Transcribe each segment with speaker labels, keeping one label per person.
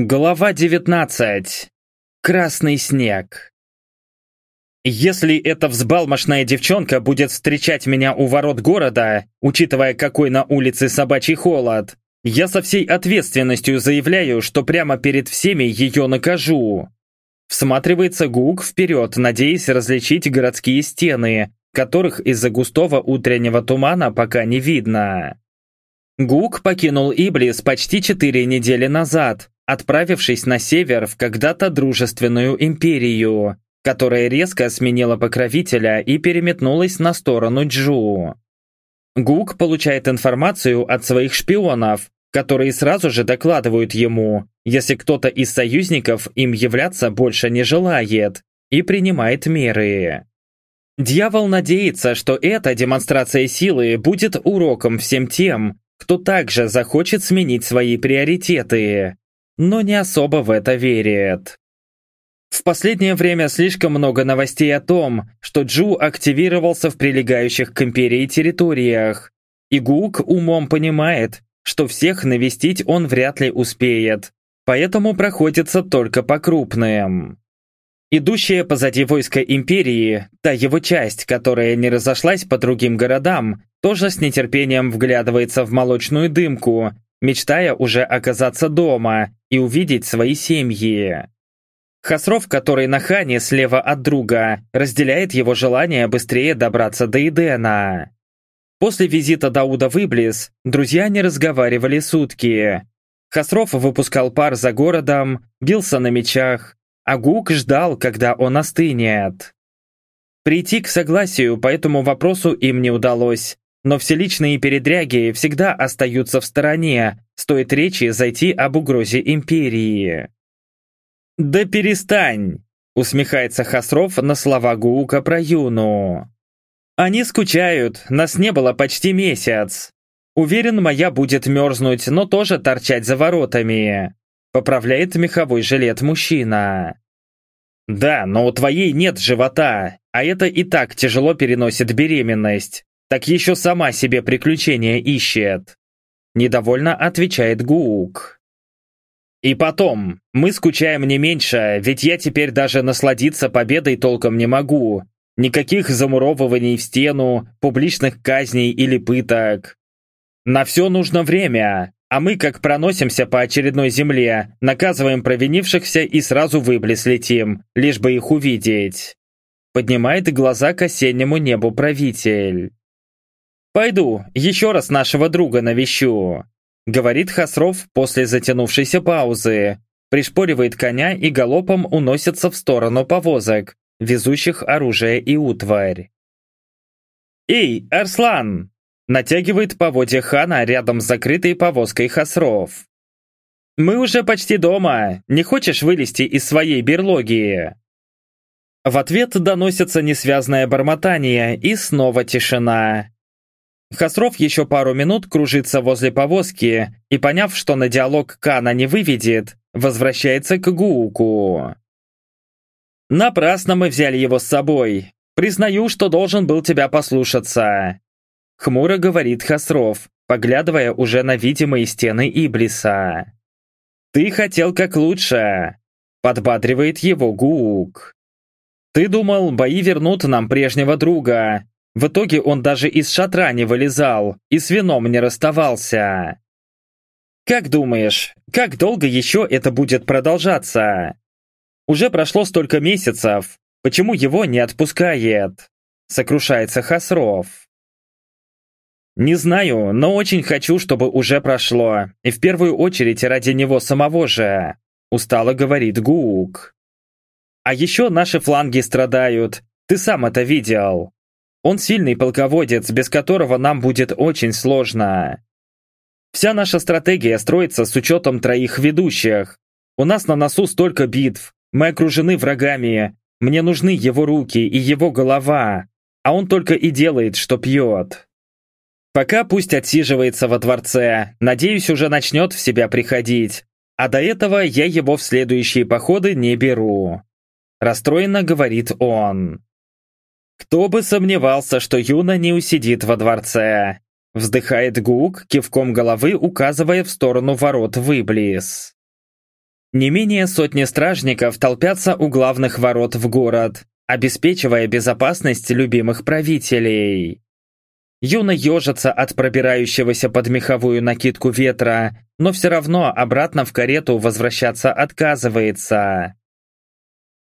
Speaker 1: Глава 19. Красный снег. Если эта взбалмошная девчонка будет встречать меня у ворот города, учитывая, какой на улице собачий холод, я со всей ответственностью заявляю, что прямо перед всеми ее накажу. Всматривается Гук вперед, надеясь различить городские стены, которых из-за густого утреннего тумана пока не видно. Гук покинул Иблис почти четыре недели назад, отправившись на север в когда-то дружественную империю, которая резко сменила покровителя и переметнулась на сторону Джу. Гук получает информацию от своих шпионов, которые сразу же докладывают ему, если кто-то из союзников им являться больше не желает, и принимает меры. Дьявол надеется, что эта демонстрация силы будет уроком всем тем, кто также захочет сменить свои приоритеты, но не особо в это верит. В последнее время слишком много новостей о том, что Джу активировался в прилегающих к империи территориях, и Гук умом понимает, что всех навестить он вряд ли успеет, поэтому проходится только по крупным. Идущая позади войска империи, та его часть, которая не разошлась по другим городам, тоже с нетерпением вглядывается в молочную дымку мечтая уже оказаться дома и увидеть свои семьи. Хасров, который на Хане слева от друга, разделяет его желание быстрее добраться до Идена. После визита Дауда в Иблис друзья не разговаривали сутки. Хасров выпускал пар за городом, бился на мечах, а Гук ждал, когда он остынет. Прийти к согласию по этому вопросу им не удалось, но все личные передряги всегда остаются в стороне, стоит речи зайти об угрозе империи. «Да перестань!» — усмехается Хасров на слова Гуука про Юну. «Они скучают, нас не было почти месяц. Уверен, моя будет мерзнуть, но тоже торчать за воротами», — поправляет меховой жилет мужчина. «Да, но у твоей нет живота, а это и так тяжело переносит беременность так еще сама себе приключения ищет. Недовольно отвечает Гук. И потом, мы скучаем не меньше, ведь я теперь даже насладиться победой толком не могу. Никаких замуровываний в стену, публичных казней или пыток. На все нужно время, а мы, как проносимся по очередной земле, наказываем провинившихся и сразу в летим, лишь бы их увидеть. Поднимает глаза к осеннему небу правитель. «Пойду, еще раз нашего друга навещу», — говорит Хасров после затянувшейся паузы, пришпоривает коня и галопом уносится в сторону повозок, везущих оружие и утварь. «Эй, Арслан!» — натягивает поводья хана рядом с закрытой повозкой Хасров. «Мы уже почти дома. Не хочешь вылезти из своей берлоги?» В ответ доносится несвязное бормотание и снова тишина. Хасров еще пару минут кружится возле повозки и, поняв, что на диалог Кана не выведет, возвращается к Гууку. «Напрасно мы взяли его с собой. Признаю, что должен был тебя послушаться», — хмуро говорит Хасров, поглядывая уже на видимые стены Иблиса. «Ты хотел как лучше», — подбадривает его Гуук. «Ты думал, бои вернут нам прежнего друга, в итоге он даже из шатра не вылезал и с вином не расставался. Как думаешь, как долго еще это будет продолжаться? Уже прошло столько месяцев, почему его не отпускает? Сокрушается Хасров. Не знаю, но очень хочу, чтобы уже прошло, и в первую очередь ради него самого же, устало говорит Гук. А еще наши фланги страдают, ты сам это видел. Он сильный полководец, без которого нам будет очень сложно. Вся наша стратегия строится с учетом троих ведущих. У нас на носу столько битв, мы окружены врагами, мне нужны его руки и его голова, а он только и делает, что пьет. Пока пусть отсиживается во дворце, надеюсь, уже начнет в себя приходить, а до этого я его в следующие походы не беру. Расстроенно говорит он. Кто бы сомневался, что Юна не усидит во дворце. Вздыхает Гук, кивком головы указывая в сторону ворот в Иблис. Не менее сотни стражников толпятся у главных ворот в город, обеспечивая безопасность любимых правителей. Юна ежится от пробирающегося под меховую накидку ветра, но все равно обратно в карету возвращаться отказывается.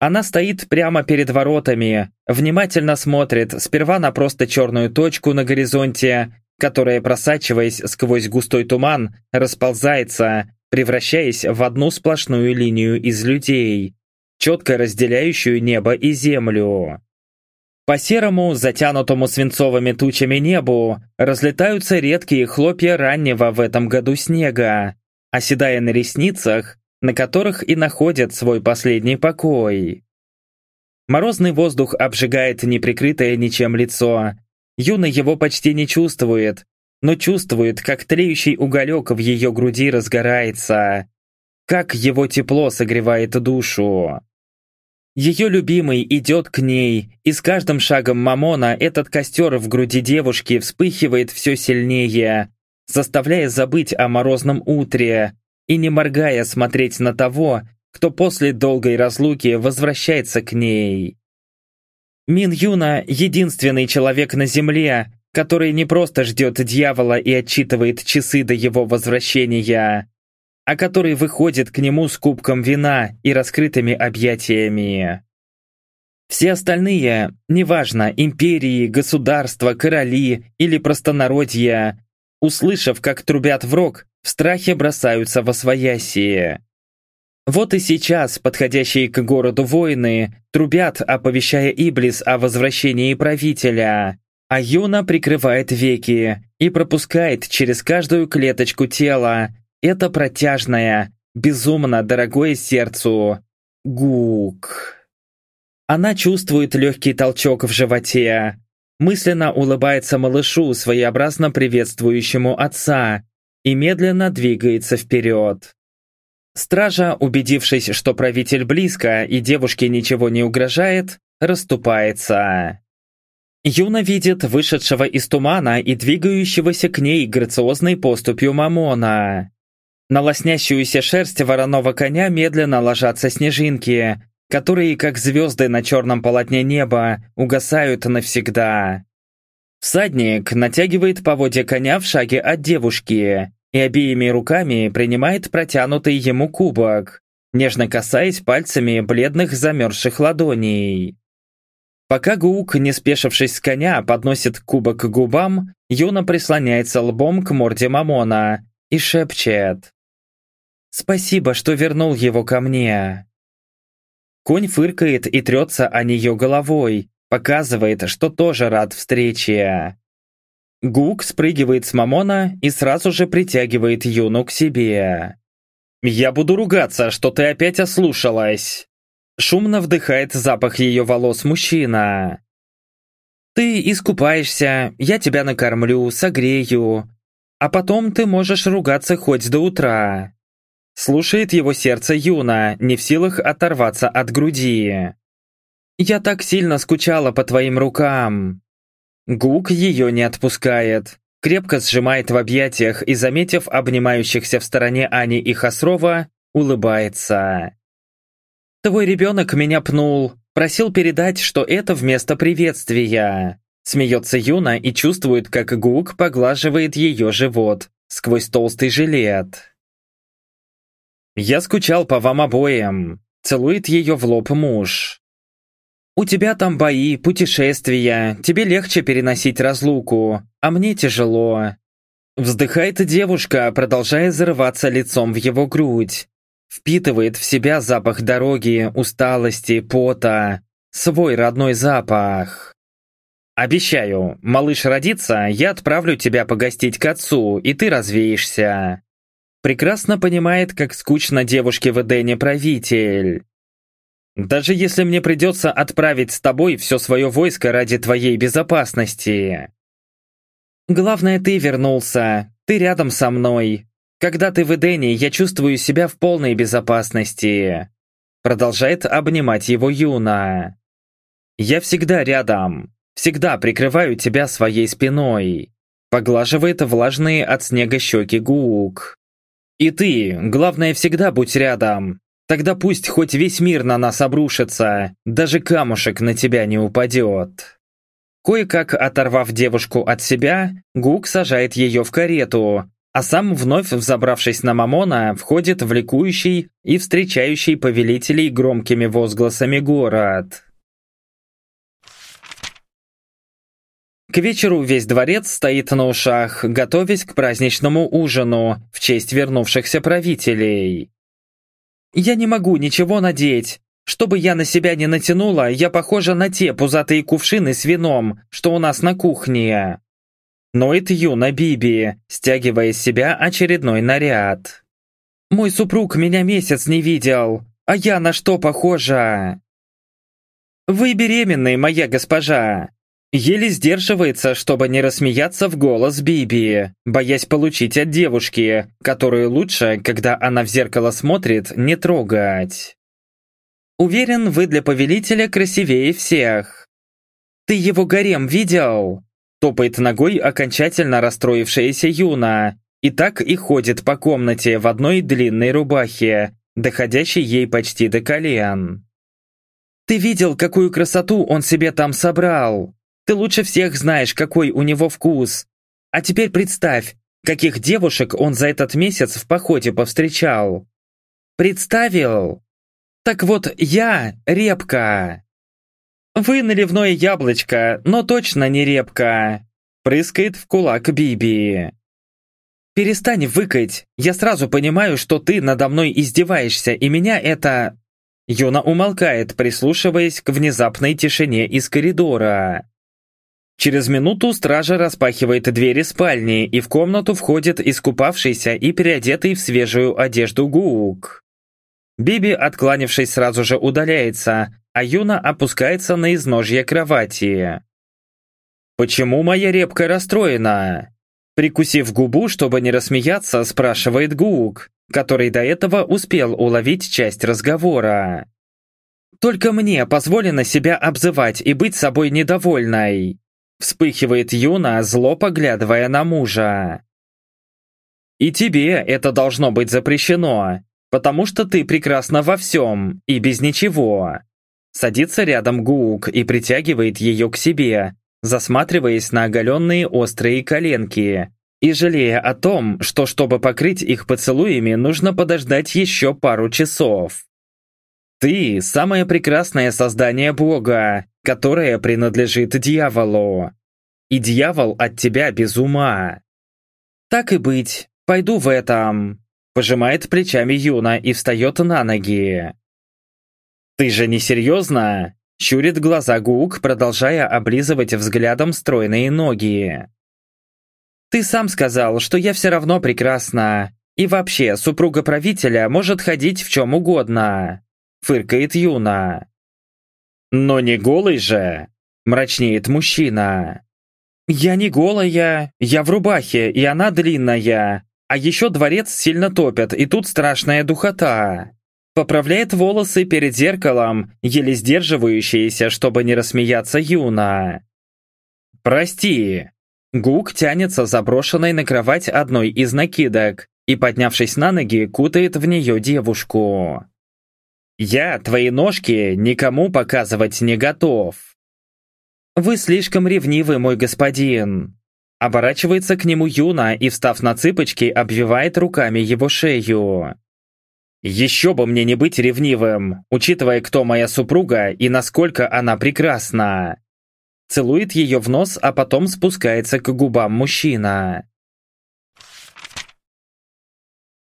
Speaker 1: Она стоит прямо перед воротами, внимательно смотрит сперва на просто черную точку на горизонте, которая, просачиваясь сквозь густой туман, расползается, превращаясь в одну сплошную линию из людей, четко разделяющую небо и землю. По серому, затянутому свинцовыми тучами небу разлетаются редкие хлопья раннего в этом году снега, оседая на ресницах на которых и находят свой последний покой. Морозный воздух обжигает неприкрытое ничем лицо. Юна его почти не чувствует, но чувствует, как тлеющий уголек в ее груди разгорается, как его тепло согревает душу. Ее любимый идет к ней, и с каждым шагом Мамона этот костер в груди девушки вспыхивает все сильнее, заставляя забыть о морозном утре, и не моргая смотреть на того, кто после долгой разлуки возвращается к ней. Мин Юна – единственный человек на Земле, который не просто ждет дьявола и отчитывает часы до его возвращения, а который выходит к нему с кубком вина и раскрытыми объятиями. Все остальные, неважно, империи, государства, короли или простонародья, услышав, как трубят в рог, в страхе бросаются во своясие. Вот и сейчас подходящие к городу воины трубят, оповещая Иблис о возвращении правителя, а Юна прикрывает веки и пропускает через каждую клеточку тела. Это протяжное, безумно дорогое сердцу. Гук. Она чувствует легкий толчок в животе, мысленно улыбается малышу, своеобразно приветствующему отца, и медленно двигается вперед. Стража, убедившись, что правитель близко и девушке ничего не угрожает, расступается. Юна видит вышедшего из тумана и двигающегося к ней грациозной поступью Мамона. На лоснящуюся шерсть вороного коня медленно ложатся снежинки, которые, как звезды на черном полотне неба, угасают навсегда. Всадник натягивает поводья коня в шаге от девушки и обеими руками принимает протянутый ему кубок, нежно касаясь пальцами бледных замерзших ладоней. Пока Гук, не спешившись с коня, подносит кубок к губам, Юна прислоняется лбом к морде Мамона и шепчет. «Спасибо, что вернул его ко мне». Конь фыркает и трется о нее головой, Показывает, что тоже рад встрече. Гук спрыгивает с Мамона и сразу же притягивает Юну к себе. «Я буду ругаться, что ты опять ослушалась!» Шумно вдыхает запах ее волос мужчина. «Ты искупаешься, я тебя накормлю, согрею, а потом ты можешь ругаться хоть до утра». Слушает его сердце Юна, не в силах оторваться от груди. Я так сильно скучала по твоим рукам!» Гук ее не отпускает, крепко сжимает в объятиях и, заметив обнимающихся в стороне Ани и Хасрова, улыбается. «Твой ребенок меня пнул, просил передать, что это вместо приветствия». Смеется Юна и чувствует, как Гук поглаживает ее живот сквозь толстый жилет. «Я скучал по вам обоим», — целует ее в лоб муж. У тебя там бои, путешествия, тебе легче переносить разлуку, а мне тяжело». Вздыхает девушка, продолжая зарываться лицом в его грудь. Впитывает в себя запах дороги, усталости, пота. Свой родной запах. «Обещаю, малыш родится, я отправлю тебя погостить к отцу, и ты развеешься». Прекрасно понимает, как скучно девушке в Эдене правитель. Даже если мне придется отправить с тобой все свое войско ради твоей безопасности. Главное, ты вернулся. Ты рядом со мной. Когда ты в Эдене, я чувствую себя в полной безопасности. Продолжает обнимать его Юна. Я всегда рядом. Всегда прикрываю тебя своей спиной. Поглаживает влажные от снега щеки Гук. И ты, главное, всегда будь рядом. Тогда пусть хоть весь мир на нас обрушится, даже камушек на тебя не упадет. Кое-как оторвав девушку от себя, Гук сажает ее в карету, а сам, вновь взобравшись на Мамона, входит в ликующий и встречающий повелителей громкими возгласами город. К вечеру весь дворец стоит на ушах, готовясь к праздничному ужину в честь вернувшихся правителей. «Я не могу ничего надеть. Что бы я на себя не натянула, я похожа на те пузатые кувшины с вином, что у нас на кухне». Ноет Юна Биби, стягивая с себя очередной наряд. «Мой супруг меня месяц не видел, а я на что похожа?» «Вы беременны, моя госпожа!» Еле сдерживается, чтобы не рассмеяться в голос Биби, боясь получить от девушки, которую лучше, когда она в зеркало смотрит, не трогать. Уверен, вы для повелителя красивее всех. Ты его гарем видел? Топает ногой окончательно расстроившаяся Юна, и так и ходит по комнате в одной длинной рубахе, доходящей ей почти до колен. Ты видел, какую красоту он себе там собрал? Ты лучше всех знаешь, какой у него вкус. А теперь представь, каких девушек он за этот месяц в походе повстречал. Представил? Так вот, я репка. Вы наливное яблочко, но точно не репка. Прыскает в кулак Биби. Перестань выкать, я сразу понимаю, что ты надо мной издеваешься, и меня это... Юна умолкает, прислушиваясь к внезапной тишине из коридора. Через минуту стража распахивает двери спальни, и в комнату входит искупавшийся и переодетый в свежую одежду Гук. Биби, откланившись, сразу же удаляется, а Юна опускается на изножье кровати. «Почему моя репка расстроена?» Прикусив губу, чтобы не рассмеяться, спрашивает Гук, который до этого успел уловить часть разговора. «Только мне позволено себя обзывать и быть собой недовольной», Вспыхивает Юна, зло поглядывая на мужа. «И тебе это должно быть запрещено, потому что ты прекрасна во всем и без ничего». Садится рядом Гук и притягивает ее к себе, засматриваясь на оголенные острые коленки и жалея о том, что чтобы покрыть их поцелуями, нужно подождать еще пару часов. «Ты – самое прекрасное создание Бога, которое принадлежит дьяволу. И дьявол от тебя без ума. Так и быть, пойду в этом. Пожимает плечами Юна и встает на ноги. Ты же не серьезно? Щурит глаза Гук, продолжая облизывать взглядом стройные ноги. Ты сам сказал, что я все равно прекрасна. И вообще, супруга правителя может ходить в чем угодно. Фыркает Юна. «Но не голый же!» – мрачнеет мужчина. «Я не голая, я в рубахе, и она длинная. А еще дворец сильно топят, и тут страшная духота». Поправляет волосы перед зеркалом, еле сдерживающиеся, чтобы не рассмеяться Юна. «Прости». Гук тянется заброшенной на кровать одной из накидок и, поднявшись на ноги, кутает в нее девушку. Я твои ножки никому показывать не готов. Вы слишком ревнивы, мой господин. Оборачивается к нему Юна и, встав на цыпочки, обвивает руками его шею. Еще бы мне не быть ревнивым, учитывая, кто моя супруга и насколько она прекрасна. Целует ее в нос, а потом спускается к губам мужчина.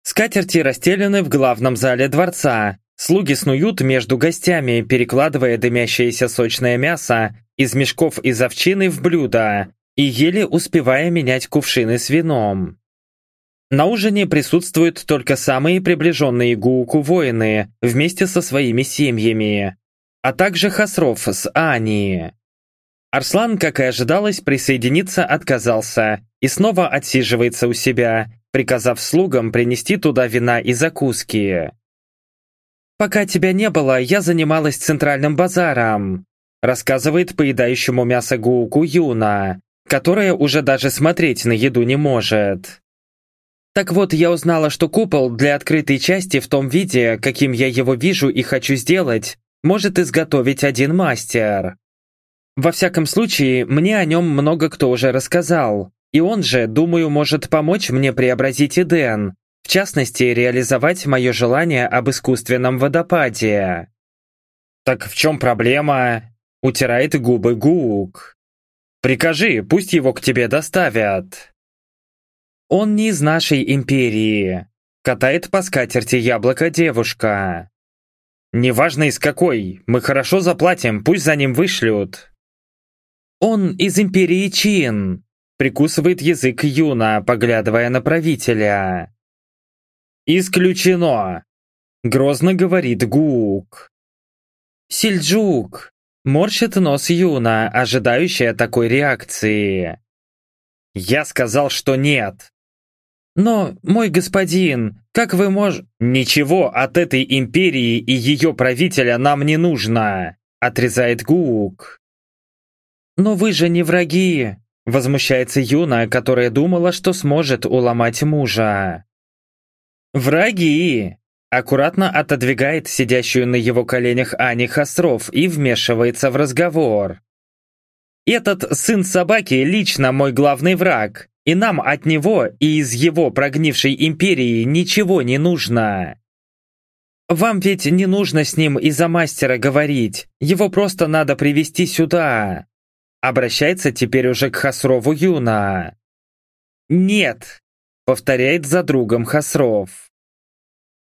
Speaker 1: Скатерти расстелены в главном зале дворца, Слуги снуют между гостями, перекладывая дымящееся сочное мясо из мешков из овчины в блюдо и еле успевая менять кувшины с вином. На ужине присутствуют только самые приближенные Гууку воины вместе со своими семьями, а также Хасров с Ани. Арслан, как и ожидалось, присоединиться отказался и снова отсиживается у себя, приказав слугам принести туда вина и закуски. «Пока тебя не было, я занималась центральным базаром», рассказывает поедающему мясо Гууку Юна, которая уже даже смотреть на еду не может. Так вот, я узнала, что купол для открытой части в том виде, каким я его вижу и хочу сделать, может изготовить один мастер. Во всяком случае, мне о нем много кто уже рассказал, и он же, думаю, может помочь мне преобразить Эден, в частности, реализовать мое желание об искусственном водопаде. «Так в чем проблема?» – утирает губы Гук. «Прикажи, пусть его к тебе доставят». «Он не из нашей империи», – катает по скатерти яблоко девушка. «Неважно из какой, мы хорошо заплатим, пусть за ним вышлют». «Он из империи Чин», Прикусывает язык Юна, поглядывая на правителя. «Исключено!» Грозно говорит Гук. «Сельджук!» Морщит нос Юна, ожидающая такой реакции. «Я сказал, что нет!» «Но, мой господин, как вы можете...» «Ничего от этой империи и ее правителя нам не нужно!» Отрезает Гук. «Но вы же не враги!» Возмущается Юна, которая думала, что сможет уломать мужа. «Враги!» Аккуратно отодвигает сидящую на его коленях Ани Хасров и вмешивается в разговор. «Этот сын собаки лично мой главный враг, и нам от него и из его прогнившей империи ничего не нужно. Вам ведь не нужно с ним из-за мастера говорить, его просто надо привести сюда. Обращается теперь уже к Хасрову Юна. «Нет», — повторяет за другом Хасров.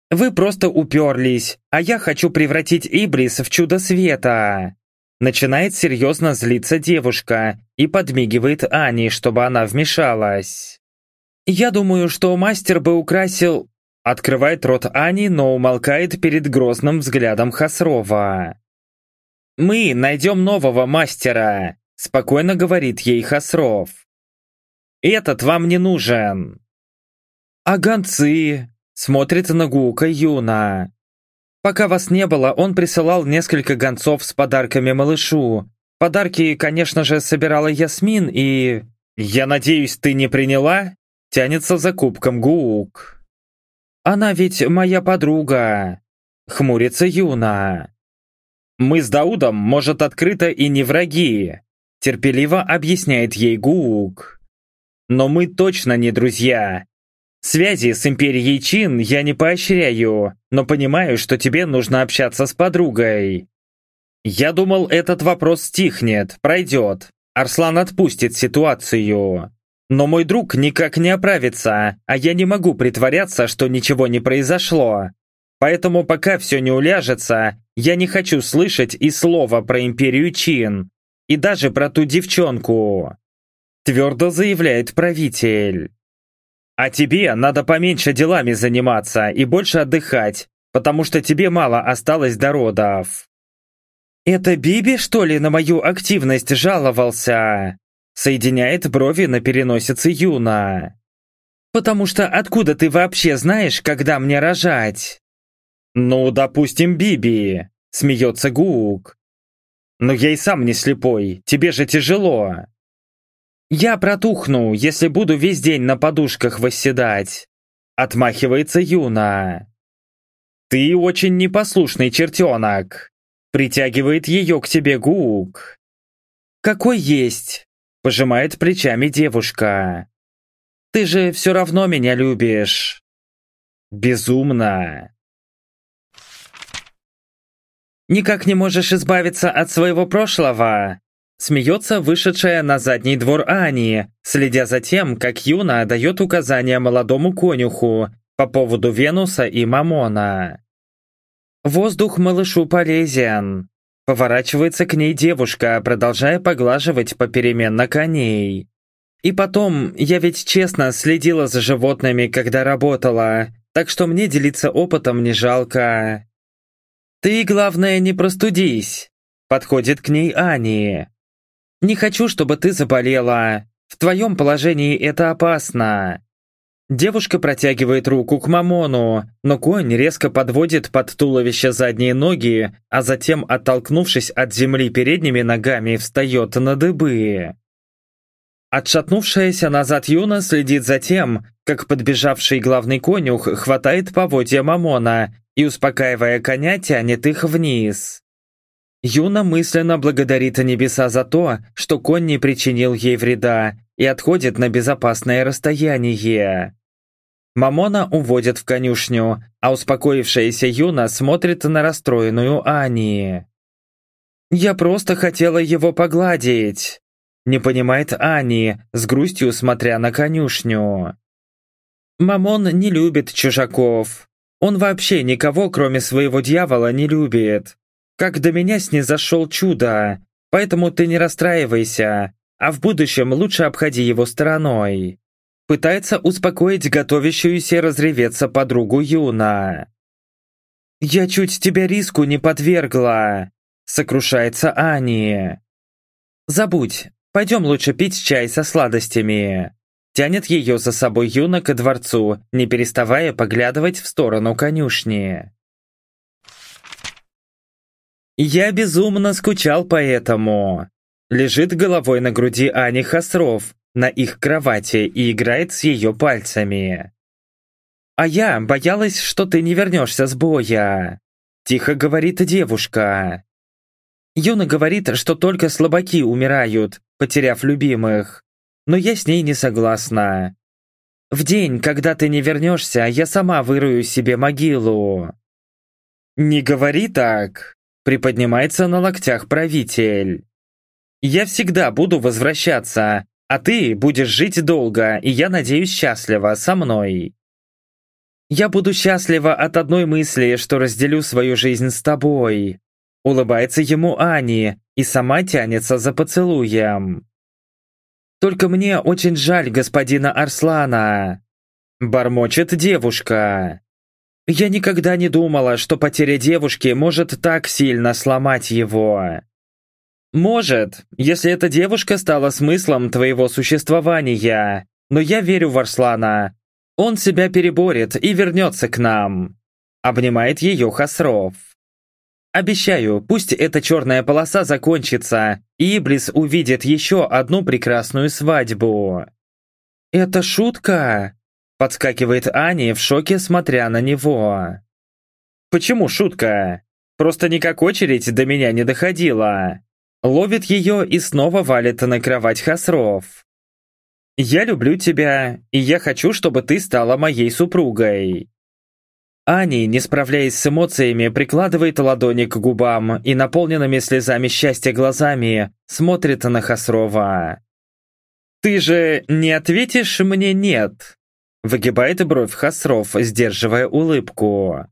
Speaker 1: «Вы просто уперлись, а я хочу превратить Ибрис в чудо света». Начинает серьезно злиться девушка и подмигивает Ани, чтобы она вмешалась. «Я думаю, что мастер бы украсил...» Открывает рот Ани, но умолкает перед грозным взглядом Хасрова. «Мы найдем нового мастера. Спокойно говорит ей Хасров. «Этот вам не нужен!» «А гонцы?» Смотрит на Гука Юна. Пока вас не было, он присылал несколько гонцов с подарками малышу. Подарки, конечно же, собирала Ясмин и... «Я надеюсь, ты не приняла?» Тянется за кубком Гук. «Она ведь моя подруга!» Хмурится Юна. «Мы с Даудом, может, открыто и не враги, терпеливо объясняет ей Гуук. Но мы точно не друзья. Связи с Империей Чин я не поощряю, но понимаю, что тебе нужно общаться с подругой. Я думал, этот вопрос стихнет, пройдет. Арслан отпустит ситуацию. Но мой друг никак не оправится, а я не могу притворяться, что ничего не произошло. Поэтому пока все не уляжется, я не хочу слышать и слова про Империю Чин, и даже про ту девчонку!» Твердо заявляет правитель. «А тебе надо поменьше делами заниматься и больше отдыхать, потому что тебе мало осталось до родов». «Это Биби, что ли, на мою активность жаловался?» Соединяет брови на переносице Юна. «Потому что откуда ты вообще знаешь, когда мне рожать?» «Ну, допустим, Биби», — смеется Гук. Но я и сам не слепой, тебе же тяжело. Я протухну, если буду весь день на подушках восседать. Отмахивается Юна. Ты очень непослушный чертенок. Притягивает ее к тебе Гук. Какой есть? Пожимает плечами девушка. Ты же все равно меня любишь. Безумно. «Никак не можешь избавиться от своего прошлого?» Смеется вышедшая на задний двор Ани, следя за тем, как Юна дает указания молодому конюху по поводу Венуса и Мамона. «Воздух малышу полезен», Поворачивается к ней девушка, продолжая поглаживать попеременно коней. И потом, я ведь честно следила за животными, когда работала, так что мне делиться опытом не жалко. «Ты, главное, не простудись!» Подходит к ней Ани. «Не хочу, чтобы ты заболела. В твоем положении это опасно». Девушка протягивает руку к Мамону, но конь резко подводит под туловище задние ноги, а затем, оттолкнувшись от земли передними ногами, встает на дыбы. Отшатнувшаяся назад Юна следит за тем, как подбежавший главный конюх хватает поводья Мамона и, успокаивая коня, тянет их вниз. Юна мысленно благодарит небеса за то, что конь не причинил ей вреда и отходит на безопасное расстояние. Мамона уводят в конюшню, а успокоившаяся Юна смотрит на расстроенную Ани. «Я просто хотела его погладить», — не понимает Ани, с грустью смотря на конюшню. Мамон не любит чужаков. Он вообще никого, кроме своего дьявола, не любит. Как до меня снизошел чудо, поэтому ты не расстраивайся, а в будущем лучше обходи его стороной. Пытается успокоить готовящуюся разреветься подругу Юна. «Я чуть тебя риску не подвергла», — сокрушается Ани. «Забудь, пойдем лучше пить чай со сладостями». Тянет ее за собой Юна ко дворцу, не переставая поглядывать в сторону конюшни. Я безумно скучал по этому. Лежит головой на груди Ани Хасров, на их кровати и играет с ее пальцами. «А я боялась, что ты не вернешься с боя», – тихо говорит девушка. Юна говорит, что только слабаки умирают, потеряв любимых, но я с ней не согласна. В день, когда ты не вернешься, я сама вырую себе могилу. «Не говори так!» – приподнимается на локтях правитель. «Я всегда буду возвращаться, а ты будешь жить долго, и я надеюсь счастливо со мной. Я буду счастлива от одной мысли, что разделю свою жизнь с тобой. Улыбается ему Ани и сама тянется за поцелуем. Только мне очень жаль господина Арслана. Бормочет девушка. Я никогда не думала, что потеря девушки может так сильно сломать его. Может, если эта девушка стала смыслом твоего существования, но я верю в Арслана. Он себя переборет и вернется к нам. Обнимает ее Хасров. Обещаю, пусть эта черная полоса закончится, и Иблис увидит еще одну прекрасную свадьбу. «Это шутка?» Подскакивает Ани в шоке, смотря на него. «Почему шутка? Просто никак очередь до меня не доходила. Ловит ее и снова валит на кровать Хасров. «Я люблю тебя, и я хочу, чтобы ты стала моей супругой». Ани, не справляясь с эмоциями, прикладывает ладони к губам и наполненными слезами счастья глазами смотрит на Хасрова. «Ты же не ответишь мне «нет»?» Выгибает бровь Хасров, сдерживая улыбку.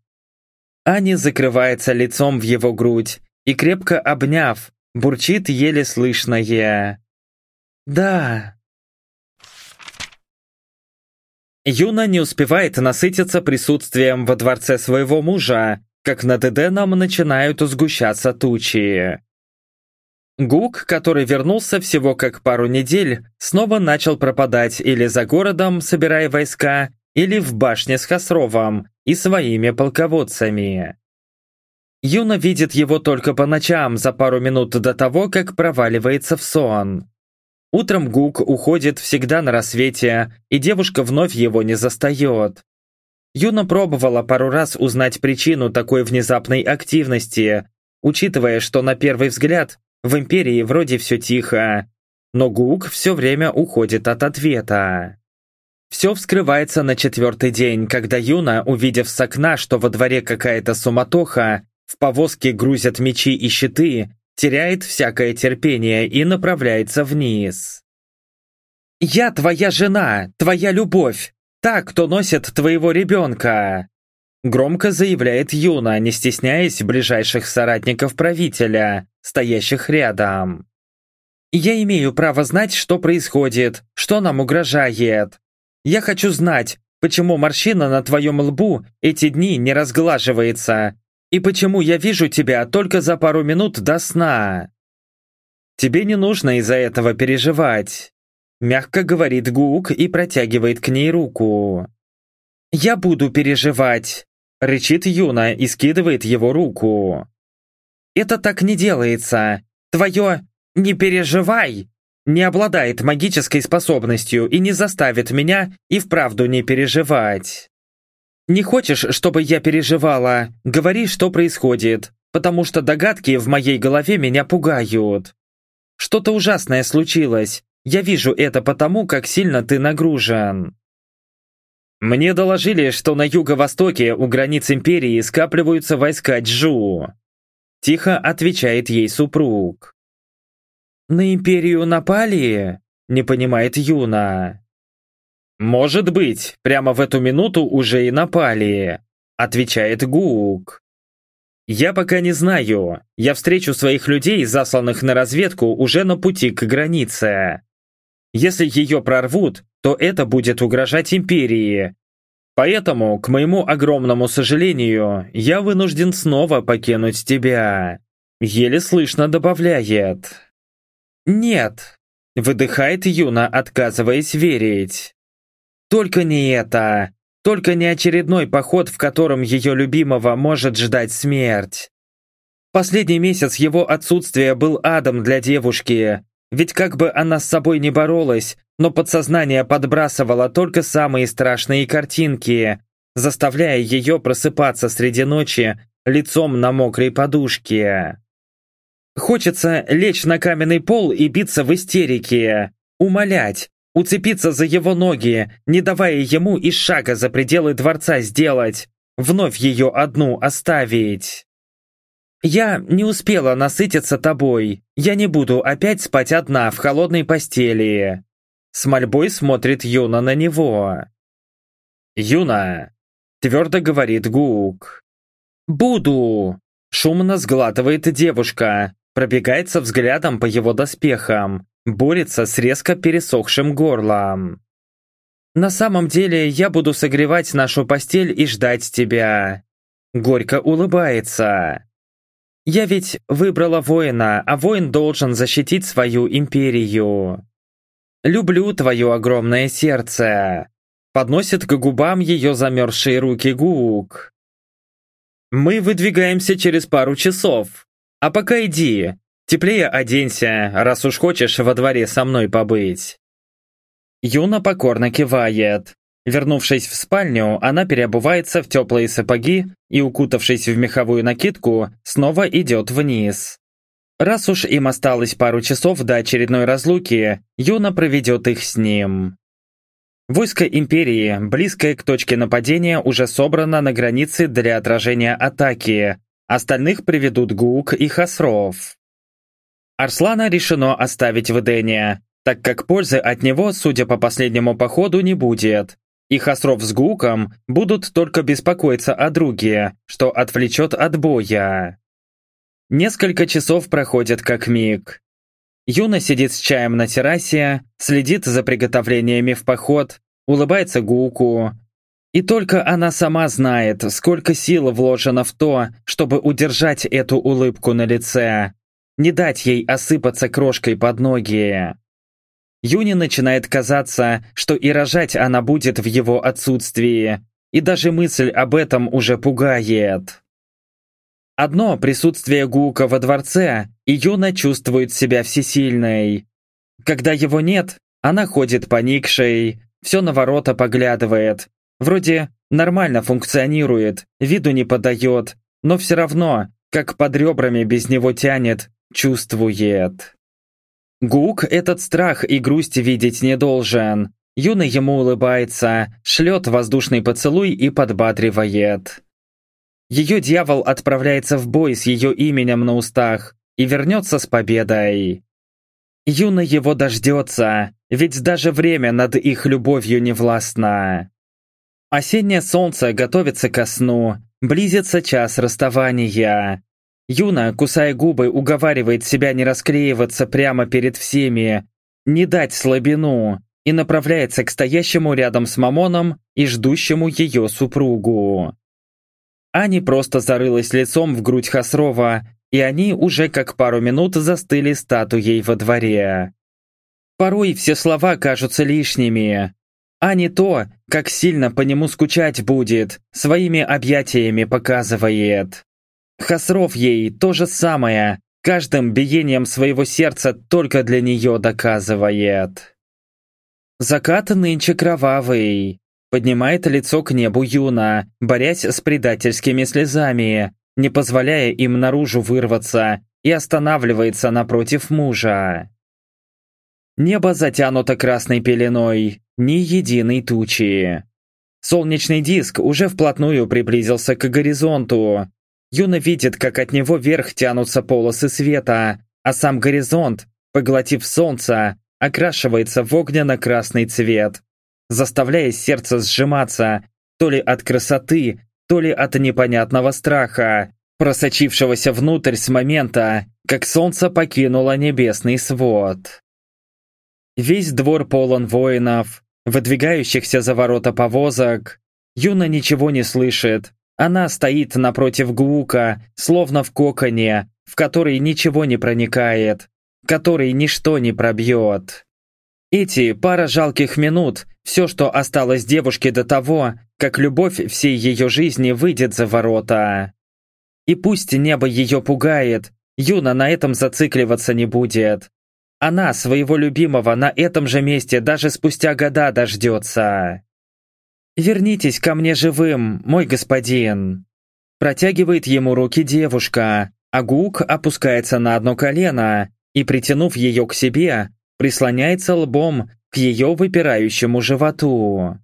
Speaker 1: Ани закрывается лицом в его грудь и, крепко обняв, Бурчит еле слышное. «Да». Юна не успевает насытиться присутствием во дворце своего мужа, как над Эденом начинают сгущаться тучи. Гук, который вернулся всего как пару недель, снова начал пропадать или за городом, собирая войска, или в башне с Хасровом и своими полководцами. Юна видит его только по ночам за пару минут до того, как проваливается в сон. Утром Гук уходит всегда на рассвете, и девушка вновь его не застает. Юна пробовала пару раз узнать причину такой внезапной активности, учитывая, что на первый взгляд в Империи вроде все тихо, но Гук все время уходит от ответа. Все вскрывается на четвертый день, когда Юна, увидев с окна, что во дворе какая-то суматоха, в повозке грузят мечи и щиты, теряет всякое терпение и направляется вниз. «Я твоя жена, твоя любовь, та, кто носит твоего ребенка!» Громко заявляет Юна, не стесняясь ближайших соратников правителя, стоящих рядом. «Я имею право знать, что происходит, что нам угрожает. Я хочу знать, почему морщина на твоем лбу эти дни не разглаживается, и почему я вижу тебя только за пару минут до сна? Тебе не нужно из-за этого переживать. Мягко говорит Гук и протягивает к ней руку. «Я буду переживать», — рычит Юна и скидывает его руку. «Это так не делается. Твое «не переживай» не обладает магической способностью и не заставит меня и вправду не переживать. Не хочешь, чтобы я переживала? Говори, что происходит, потому что догадки в моей голове меня пугают. Что-то ужасное случилось. Я вижу это потому, как сильно ты нагружен. Мне доложили, что на юго-востоке у границ Империи скапливаются войска Джу. Тихо отвечает ей супруг. «На Империю напали?» – не понимает Юна. «Может быть, прямо в эту минуту уже и напали», – отвечает Гук. «Я пока не знаю. Я встречу своих людей, засланных на разведку, уже на пути к границе. Если ее прорвут, то это будет угрожать Империи. Поэтому, к моему огромному сожалению, я вынужден снова покинуть тебя». Еле слышно добавляет. «Нет», — выдыхает Юна, отказываясь верить. «Только не это. Только не очередной поход, в котором ее любимого может ждать смерть. Последний месяц его отсутствия был адом для девушки, ведь как бы она с собой не боролась, но подсознание подбрасывало только самые страшные картинки, заставляя ее просыпаться среди ночи лицом на мокрой подушке. Хочется лечь на каменный пол и биться в истерике, умолять, уцепиться за его ноги, не давая ему и шага за пределы дворца сделать, вновь ее одну оставить. «Я не успела насытиться тобой, я не буду опять спать одна в холодной постели». С мольбой смотрит Юна на него. «Юна», — твердо говорит Гук. «Буду», — шумно сглатывает девушка, пробегается взглядом по его доспехам, борется с резко пересохшим горлом. «На самом деле я буду согревать нашу постель и ждать тебя». Горько улыбается. «Я ведь выбрала воина, а воин должен защитить свою империю. Люблю твое огромное сердце». Подносит к губам ее замерзшие руки Гук. «Мы выдвигаемся через пару часов», а пока иди, теплее оденься, раз уж хочешь во дворе со мной побыть». Юна покорно кивает. Вернувшись в спальню, она переобувается в теплые сапоги и, укутавшись в меховую накидку, снова идет вниз. Раз уж им осталось пару часов до очередной разлуки, Юна проведет их с ним. Войско Империи, близкое к точке нападения, уже собрано на границе для отражения атаки, Остальных приведут Гук и Хасров. Арслана решено оставить в Эдене, так как пользы от него, судя по последнему походу, не будет. И Хасров с Гуком будут только беспокоиться о друге, что отвлечет от боя. Несколько часов проходят как миг. Юна сидит с чаем на террасе, следит за приготовлениями в поход, улыбается Гуку, и только она сама знает, сколько сил вложено в то, чтобы удержать эту улыбку на лице, не дать ей осыпаться крошкой под ноги. Юне начинает казаться, что и рожать она будет в его отсутствии, и даже мысль об этом уже пугает. Одно присутствие Гука во дворце, и Юна чувствует себя всесильной. Когда его нет, она ходит поникшей, все на ворота поглядывает, Вроде нормально функционирует, виду не подает, но все равно, как под ребрами без него тянет, чувствует. Гук этот страх и грусть видеть не должен. Юна ему улыбается, шлет воздушный поцелуй и подбадривает. Ее дьявол отправляется в бой с ее именем на устах и вернется с победой. Юна его дождется, ведь даже время над их любовью не властно. Осеннее солнце готовится ко сну, близится час расставания. Юна, кусая губы, уговаривает себя не расклеиваться прямо перед всеми, не дать слабину, и направляется к стоящему рядом с Мамоном и ждущему ее супругу. Ани просто зарылась лицом в грудь Хасрова, и они уже как пару минут застыли статуей во дворе. Порой все слова кажутся лишними, а не то, как сильно по нему скучать будет, своими объятиями показывает. Хасров ей то же самое, каждым биением своего сердца только для нее доказывает. Закат нынче кровавый. Поднимает лицо к небу Юна, борясь с предательскими слезами, не позволяя им наружу вырваться, и останавливается напротив мужа. Небо затянуто красной пеленой, ни единой тучи. Солнечный диск уже вплотную приблизился к горизонту. Юна видит, как от него вверх тянутся полосы света, а сам горизонт, поглотив солнце, окрашивается в огненно-красный цвет, заставляя сердце сжиматься то ли от красоты, то ли от непонятного страха, просочившегося внутрь с момента, как солнце покинуло небесный свод. Весь двор полон воинов, выдвигающихся за ворота повозок. Юна ничего не слышит. Она стоит напротив Гука, словно в коконе, в который ничего не проникает, который ничто не пробьет. Эти пара жалких минут – все, что осталось девушке до того, как любовь всей ее жизни выйдет за ворота. И пусть небо ее пугает, Юна на этом зацикливаться не будет. Она своего любимого на этом же месте даже спустя года дождется. «Вернитесь ко мне живым, мой господин!» Протягивает ему руки девушка, а Гук опускается на одно колено и, притянув ее к себе, прислоняется лбом к ее выпирающему животу.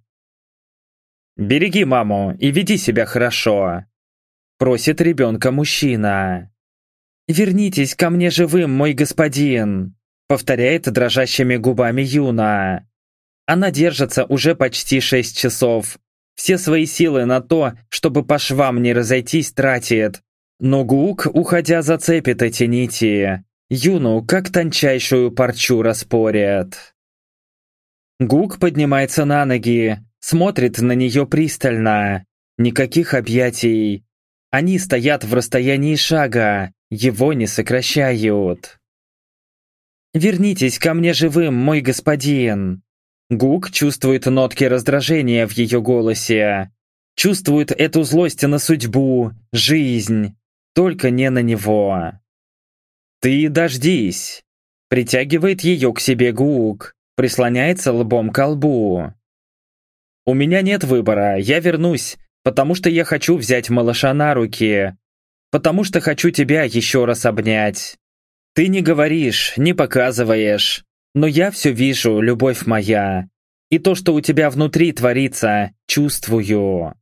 Speaker 1: «Береги маму и веди себя хорошо», — просит ребенка мужчина. «Вернитесь ко мне живым, мой господин», — повторяет дрожащими губами Юна. Она держится уже почти шесть часов. Все свои силы на то, чтобы по швам не разойтись, тратит. Но Гук, уходя, зацепит эти нити. Юну как тончайшую парчу распорят. Гук поднимается на ноги, смотрит на нее пристально. Никаких объятий. Они стоят в расстоянии шага, его не сокращают. «Вернитесь ко мне живым, мой господин!» Гук чувствует нотки раздражения в ее голосе. Чувствует эту злость на судьбу, жизнь. Только не на него. «Ты дождись!» Притягивает ее к себе Гук, прислоняется лбом к лбу. «У меня нет выбора, я вернусь, потому что я хочу взять малыша на руки, потому что хочу тебя еще раз обнять. Ты не говоришь, не показываешь, но я все вижу, любовь моя, и то, что у тебя внутри творится, чувствую».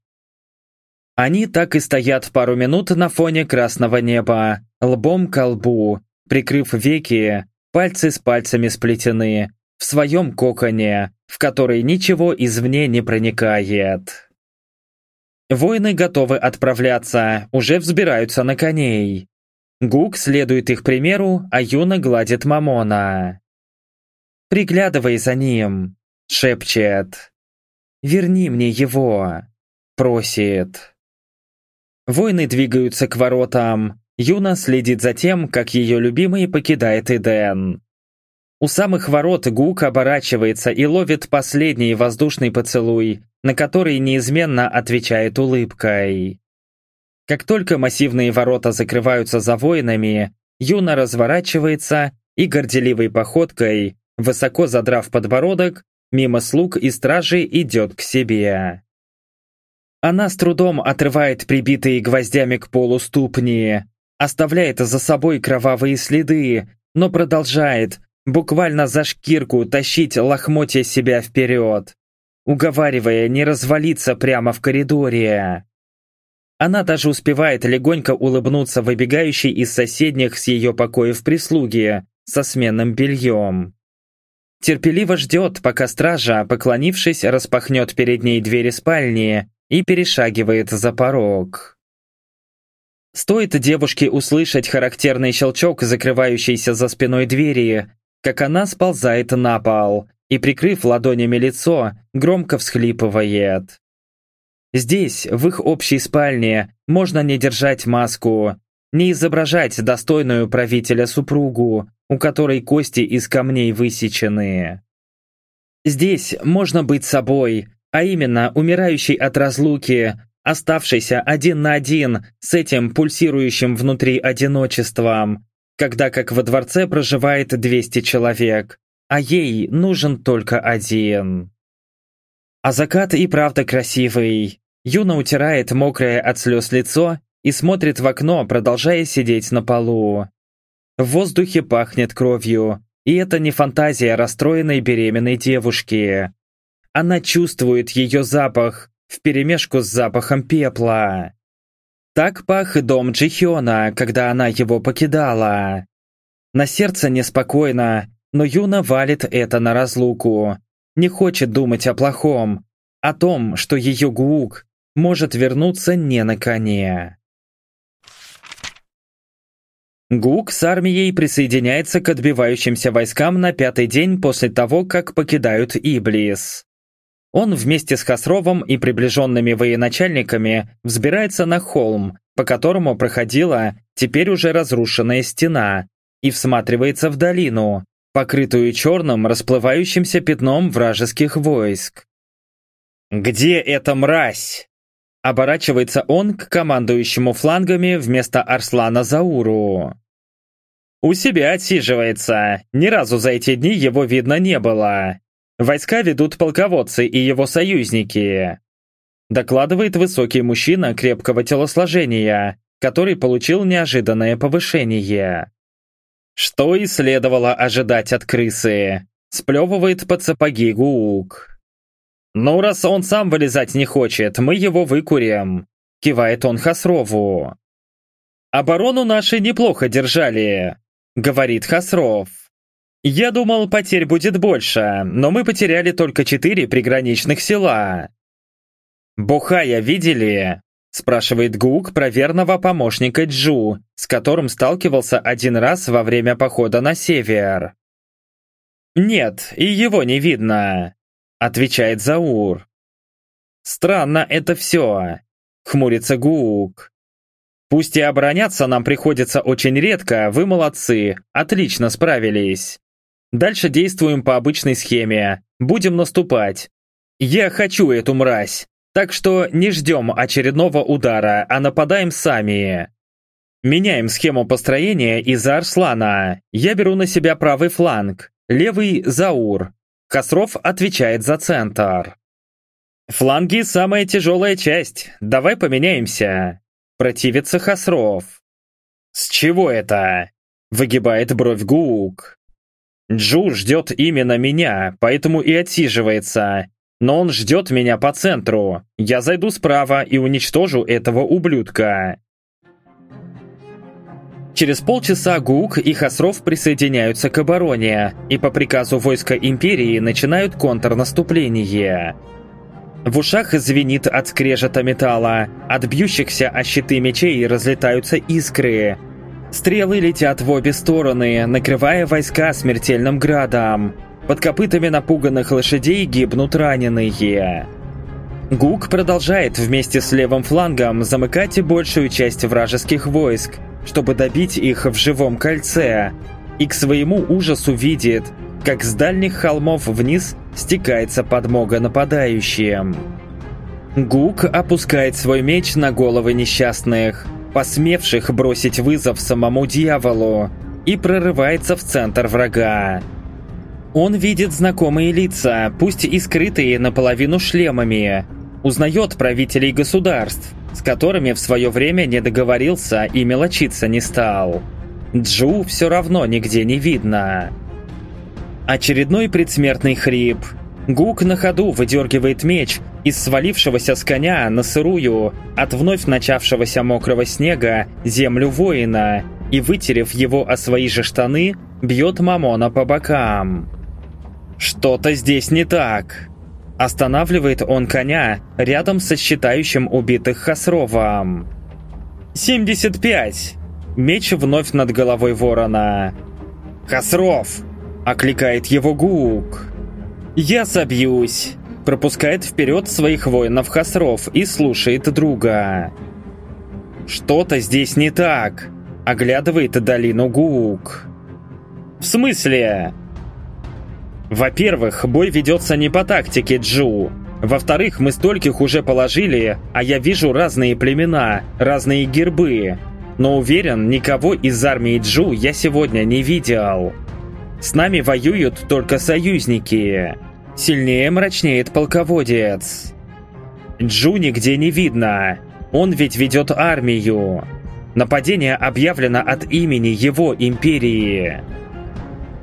Speaker 1: Они так и стоят пару минут на фоне красного неба, лбом к лбу, Прикрыв веки, пальцы с пальцами сплетены, в своем коконе, в который ничего извне не проникает. Воины готовы отправляться, уже взбираются на коней. Гук следует их примеру, а Юна гладит Мамона. «Приглядывай за ним», — шепчет. «Верни мне его», — просит. Воины двигаются к воротам, Юна следит за тем, как ее любимый покидает Эден. У самых ворот Гук оборачивается и ловит последний воздушный поцелуй, на который неизменно отвечает улыбкой. Как только массивные ворота закрываются за воинами, Юна разворачивается и горделивой походкой, высоко задрав подбородок, мимо слуг и стражи идет к себе. Она с трудом отрывает прибитые гвоздями к полу ступни, оставляет за собой кровавые следы, но продолжает, буквально за шкирку, тащить лохмотья себя вперед, уговаривая не развалиться прямо в коридоре. Она даже успевает легонько улыбнуться выбегающей из соседних с ее покоев прислуги со сменным бельем. Терпеливо ждет, пока стража, поклонившись, распахнет перед ней двери спальни и перешагивает за порог. Стоит девушке услышать характерный щелчок, закрывающийся за спиной двери, как она сползает на пол и, прикрыв ладонями лицо, громко всхлипывает. Здесь, в их общей спальне, можно не держать маску, не изображать достойную правителя супругу, у которой кости из камней высечены. Здесь можно быть собой, а именно умирающий от разлуки, оставшийся один на один с этим пульсирующим внутри одиночеством, когда как во дворце проживает 200 человек, а ей нужен только один. А закат и правда красивый. Юна утирает мокрое от слез лицо и смотрит в окно, продолжая сидеть на полу. В воздухе пахнет кровью, и это не фантазия расстроенной беременной девушки. Она чувствует ее запах вперемешку с запахом пепла. Так пах дом Джихиона, когда она его покидала. На сердце неспокойно, но Юна валит это на разлуку. Не хочет думать о плохом, о том, что ее Гуук может вернуться не на коне. ГУК с армией присоединяется к отбивающимся войскам на пятый день после того, как покидают Иблис. Он вместе с Хасровом и приближенными военачальниками взбирается на холм, по которому проходила теперь уже разрушенная стена, и всматривается в долину, покрытую черным расплывающимся пятном вражеских войск. «Где эта мразь?» Оборачивается он к командующему флангами вместо Арслана Зауру. У себя отсиживается. Ни разу за эти дни его видно не было. Войска ведут полководцы и его союзники. Докладывает высокий мужчина крепкого телосложения, который получил неожиданное повышение. Что и следовало ожидать от крысы. Сплевывает под сапоги Гуук. «Ну, раз он сам вылезать не хочет, мы его выкурим», кивает он Хасрову. «Оборону наши неплохо держали говорит Хасров. «Я думал, потерь будет больше, но мы потеряли только четыре приграничных села». «Бухая видели?» – спрашивает Гук про верного помощника Джу, с которым сталкивался один раз во время похода на север. «Нет, и его не видно», – отвечает Заур. «Странно это все», – хмурится Гук. Пусть и обороняться нам приходится очень редко, вы молодцы, отлично справились. Дальше действуем по обычной схеме. Будем наступать. Я хочу эту мразь. Так что не ждем очередного удара, а нападаем сами. Меняем схему построения из-за Арслана. Я беру на себя правый фланг, левый – Заур. Хасров отвечает за центр. Фланги – самая тяжелая часть. Давай поменяемся. Противится Хасров. «С чего это?» – выгибает бровь Гук. «Джу ждет именно меня, поэтому и отсиживается. Но он ждет меня по центру. Я зайду справа и уничтожу этого ублюдка». Через полчаса Гук и Хасров присоединяются к обороне и по приказу войска Империи начинают контрнаступление. В ушах звенит от скрежета металла, от бьющихся о щиты мечей разлетаются искры. Стрелы летят в обе стороны, накрывая войска смертельным градом. Под копытами напуганных лошадей гибнут раненые. Гук продолжает вместе с левым флангом замыкать большую часть вражеских войск, чтобы добить их в живом кольце, и к своему ужасу видит, как с дальних холмов вниз стекается подмога нападающим. Гук опускает свой меч на головы несчастных, посмевших бросить вызов самому дьяволу, и прорывается в центр врага. Он видит знакомые лица, пусть и скрытые наполовину шлемами, узнает правителей государств, с которыми в свое время не договорился и мелочиться не стал. Джу все равно нигде не видно. Очередной предсмертный хрип. Гук на ходу выдергивает меч из свалившегося с коня на сырую, от вновь начавшегося мокрого снега, землю воина и, вытерев его о свои же штаны, бьет Мамона по бокам. «Что-то здесь не так!» Останавливает он коня рядом со считающим убитых Хасровом. «75!» Меч вновь над головой ворона. «Хасров!» Окликает его Гук. «Я собьюсь!» Пропускает вперед своих воинов Хасров и слушает друга. «Что-то здесь не так!» Оглядывает долину Гук. «В смысле?» «Во-первых, бой ведется не по тактике Джу. Во-вторых, мы стольких уже положили, а я вижу разные племена, разные гербы. но уверен, никого из армии Джу я сегодня не видел. С нами воюют только союзники. Сильнее мрачнеет полководец. Джу нигде не видно. Он ведь ведет армию. Нападение объявлено от имени его империи.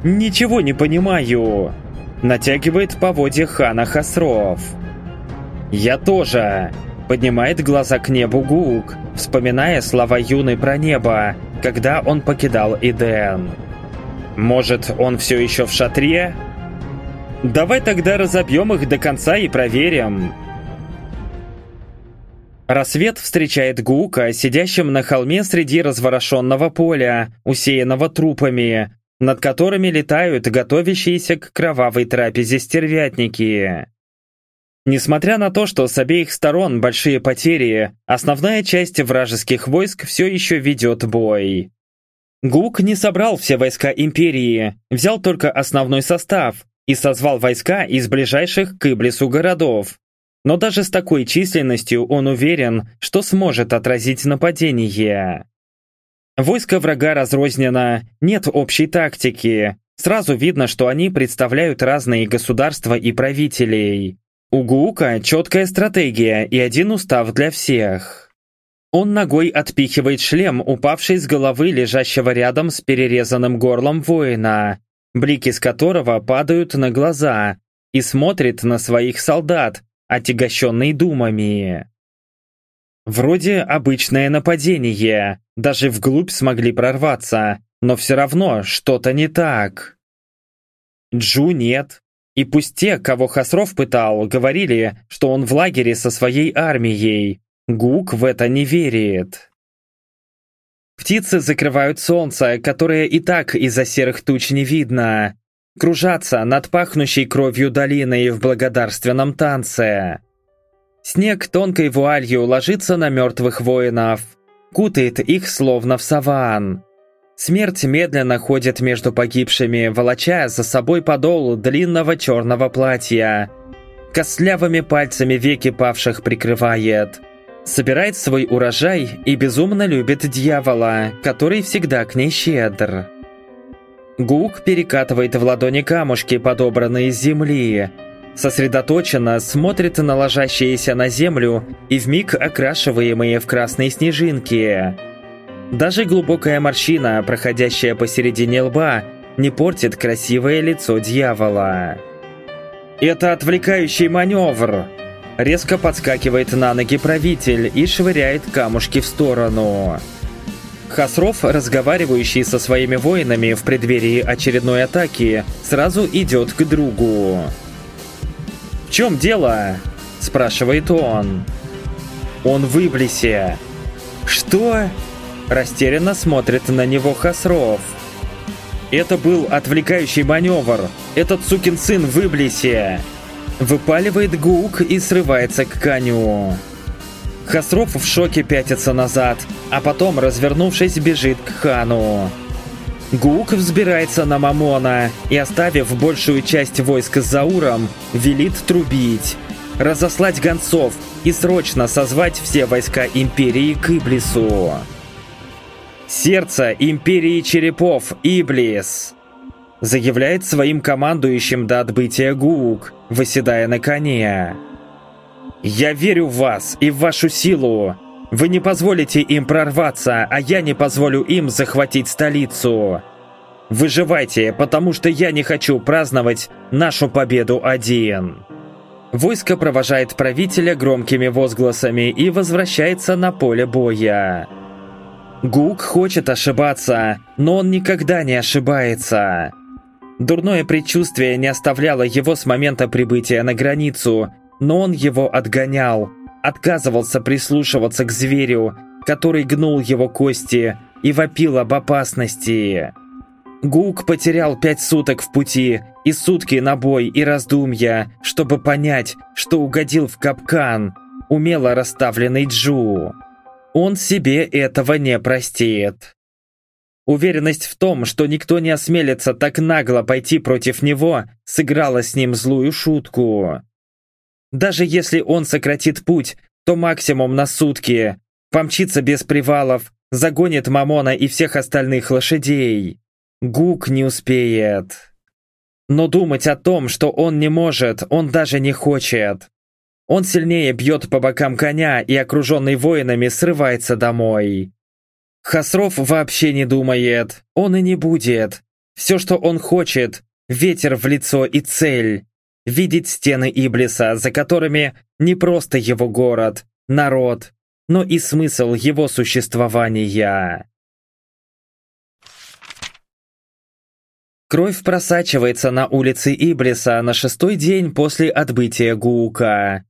Speaker 1: «Ничего не понимаю!» Натягивает поводья хана Хасров. «Я тоже!» Поднимает глаза к небу Гук, вспоминая слова Юны про небо, когда он покидал Иден. «Может, он все еще в шатре?» «Давай тогда разобьем их до конца и проверим!» Рассвет встречает Гука, сидящим на холме среди разворошенного поля, усеянного трупами, над которыми летают готовящиеся к кровавой трапезе стервятники. Несмотря на то, что с обеих сторон большие потери, основная часть вражеских войск все еще ведет бой. Гук не собрал все войска Империи, взял только основной состав и созвал войска из ближайших к Иблису городов, но даже с такой численностью он уверен, что сможет отразить нападение. Войско врага разрознено, нет общей тактики. Сразу видно, что они представляют разные государства и правителей. У Гуука четкая стратегия и один устав для всех. Он ногой отпихивает шлем, упавший с головы лежащего рядом с перерезанным горлом воина, блики с которого падают на глаза, и смотрит на своих солдат, отягощенный думами. Вроде обычное нападение, даже вглубь смогли прорваться, но все равно что-то не так. Джу нет. И пусть те, кого Хасров пытал, говорили, что он в лагере со своей армией, Гук в это не верит. Птицы закрывают солнце, которое и так из-за серых туч не видно, кружатся над пахнущей кровью долиной в благодарственном танце. Снег тонкой вуалью ложится на мертвых воинов, кутает их словно в саван. Смерть медленно ходит между погибшими, волоча за собой подол длинного черного платья. Костлявыми пальцами веки павших прикрывает. Собирает свой урожай и безумно любит дьявола, который всегда к ней щедр. Гук перекатывает в ладони камушки, подобранные из земли. Сосредоточенно смотрит на ложащиеся на землю и вмиг окрашиваемые в красные снежинки. Даже глубокая морщина, проходящая посередине лба, не портит красивое лицо дьявола. «Это отвлекающий маневр!» Резко подскакивает на ноги правитель и швыряет камушки в сторону. Хасров, разговаривающий со своими воинами в преддверии очередной атаки, сразу идет к другу. «В чем дело?» – спрашивает он. «Он в Иблисе». «Что?» – растерянно смотрит на него Хасров. «Это был отвлекающий маневр. Этот сукин сын в Иблисе!» Выпаливает Гук и срывается к коню. Хасров в шоке пятится назад, а потом, развернувшись, бежит к хану. Гук взбирается на Мамона и, оставив большую часть войск с Зауром, велит трубить, разослать гонцов и срочно созвать все войска Империи к Иблису. «Сердце Империи Черепов, Иблис!» Заявляет своим командующим до отбытия Гук, выседая на коне. «Я верю в вас и в вашу силу. Вы не позволите им прорваться, а я не позволю им захватить столицу. Выживайте, потому что я не хочу праздновать нашу победу один». Войско провожает правителя громкими возгласами и возвращается на поле боя. Гук хочет ошибаться, но он никогда не ошибается. Дурное предчувствие не оставляло его с момента прибытия на границу, но он его отгонял, отказывался прислушиваться к зверю, который гнул его кости и вопил об опасности. Гук потерял пять суток в пути и сутки на бой и раздумья, чтобы понять, что угодил в капкан, умело расставленный Джу. Он себе этого не простит. Уверенность в том, что никто не осмелится так нагло пойти против него, сыграла с ним злую шутку. Даже если он сократит путь, то максимум на сутки. Помчится без привалов, загонит Мамона и всех остальных лошадей. Гук не успеет. Но думать о том, что он не может, он даже не хочет. Он сильнее бьет по бокам коня и, окруженный воинами, срывается домой. Хасров вообще не думает, он и не будет. Все, что он хочет, ветер в лицо и цель. Видеть стены Иблиса, за которыми не просто его город, народ, но и смысл его существования. Кровь просачивается на улице Иблиса на шестой день после отбытия Гуука.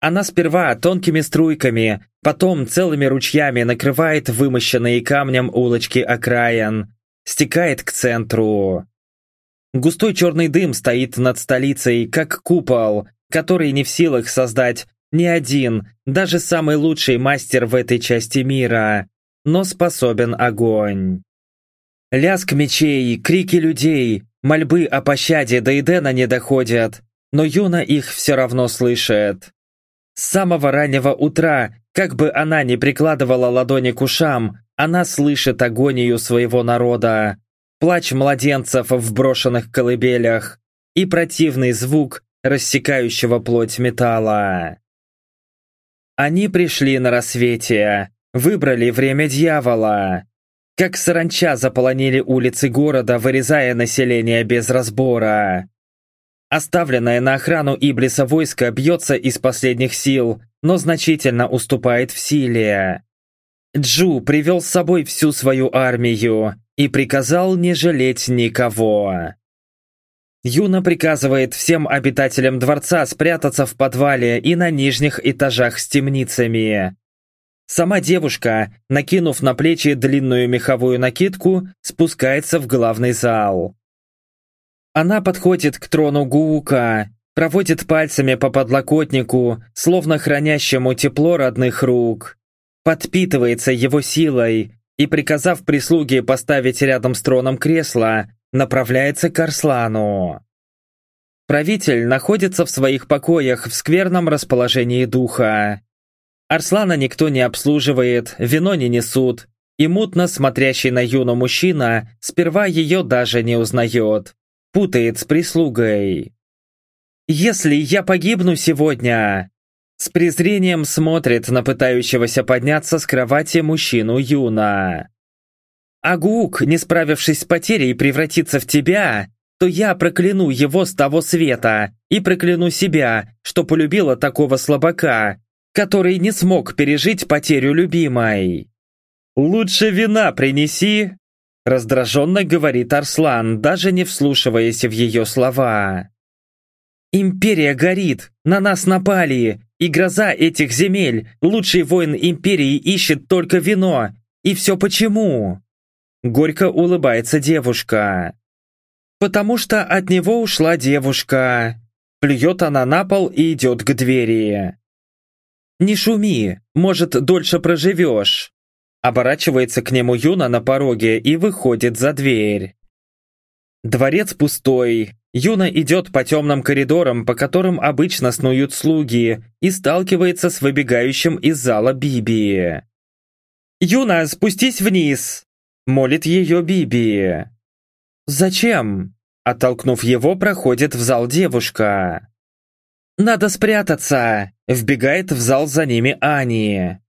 Speaker 1: Она сперва тонкими струйками, потом целыми ручьями накрывает вымощенные камнем улочки окраин, стекает к центру. Густой черный дым стоит над столицей, как купол, который не в силах создать ни один, даже самый лучший мастер в этой части мира, но способен огонь. Лязг мечей, крики людей, мольбы о пощаде до Эдена не доходят, но Юна их все равно слышит. С самого раннего утра, как бы она ни прикладывала ладони к ушам, она слышит агонию своего народа, плач младенцев в брошенных колыбелях и противный звук рассекающего плоть металла. Они пришли на рассвете, выбрали время дьявола. Как саранча заполонили улицы города, вырезая население без разбора. Оставленное на охрану Иблиса войско бьется из последних сил, но значительно уступает в силе. Джу привел с собой всю свою армию и приказал не жалеть никого. Юна приказывает всем обитателям дворца спрятаться в подвале и на нижних этажах с темницами. Сама девушка, накинув на плечи длинную меховую накидку, спускается в главный зал. Она подходит к трону Гуука, проводит пальцами по подлокотнику, словно хранящему тепло родных рук, подпитывается его силой и, приказав прислуге поставить рядом с троном кресло, направляется к Арслану. Правитель находится в своих покоях в скверном расположении духа. Арслана никто не обслуживает, вино не несут, и мутно смотрящий на Юну мужчина сперва ее даже не узнает путает с прислугой. «Если я погибну сегодня...» С презрением смотрит на пытающегося подняться с кровати мужчину Юна. «А Гук, не справившись с потерей, превратится в тебя, то я прокляну его с того света и прокляну себя, что полюбила такого слабака, который не смог пережить потерю любимой. Лучше вина принеси, Раздраженно говорит Арслан, даже не вслушиваясь в ее слова. «Империя горит! На нас напали! И гроза этих земель! Лучший воин Империи ищет только вино! И все почему?» Горько улыбается девушка. «Потому что от него ушла девушка!» Плюет она на пол и идет к двери. «Не шуми, может, дольше проживешь!» Оборачивается к нему Юна на пороге и выходит за дверь. Дворец пустой. Юна идет по темным коридорам, по которым обычно снуют слуги, и сталкивается с выбегающим из зала Биби. «Юна, спустись вниз!» – молит ее Биби. «Зачем?» – оттолкнув его, проходит в зал девушка. «Надо спрятаться!» – вбегает в зал за ними Ани.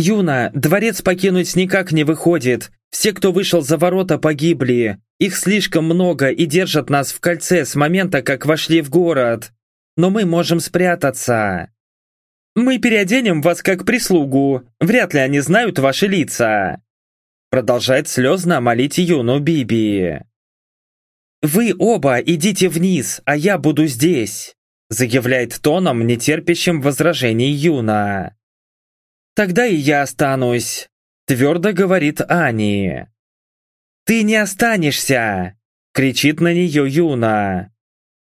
Speaker 1: «Юна, дворец покинуть никак не выходит. Все, кто вышел за ворота, погибли. Их слишком много и держат нас в кольце с момента, как вошли в город. Но мы можем спрятаться». «Мы переоденем вас как прислугу. Вряд ли они знают ваши лица». Продолжает слезно молить Юну Биби. «Вы оба идите вниз, а я буду здесь», заявляет тоном, нетерпящим возражений Юна. «Тогда и я останусь», — твердо говорит Ани. «Ты не останешься!» — кричит на нее Юна.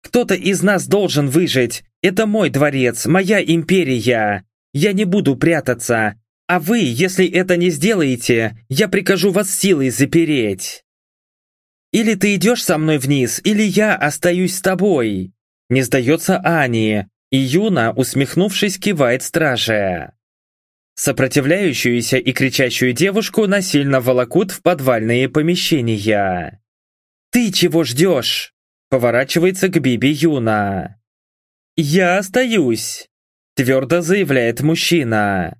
Speaker 1: «Кто-то из нас должен выжить. Это мой дворец, моя империя. Я не буду прятаться. А вы, если это не сделаете, я прикажу вас силой запереть. Или ты идешь со мной вниз, или я остаюсь с тобой». Не сдается Ани, и Юна, усмехнувшись, кивает страже. Сопротивляющуюся и кричащую девушку насильно волокут в подвальные помещения. «Ты чего ждешь?» Поворачивается к Биби Юна. «Я остаюсь», твердо заявляет мужчина.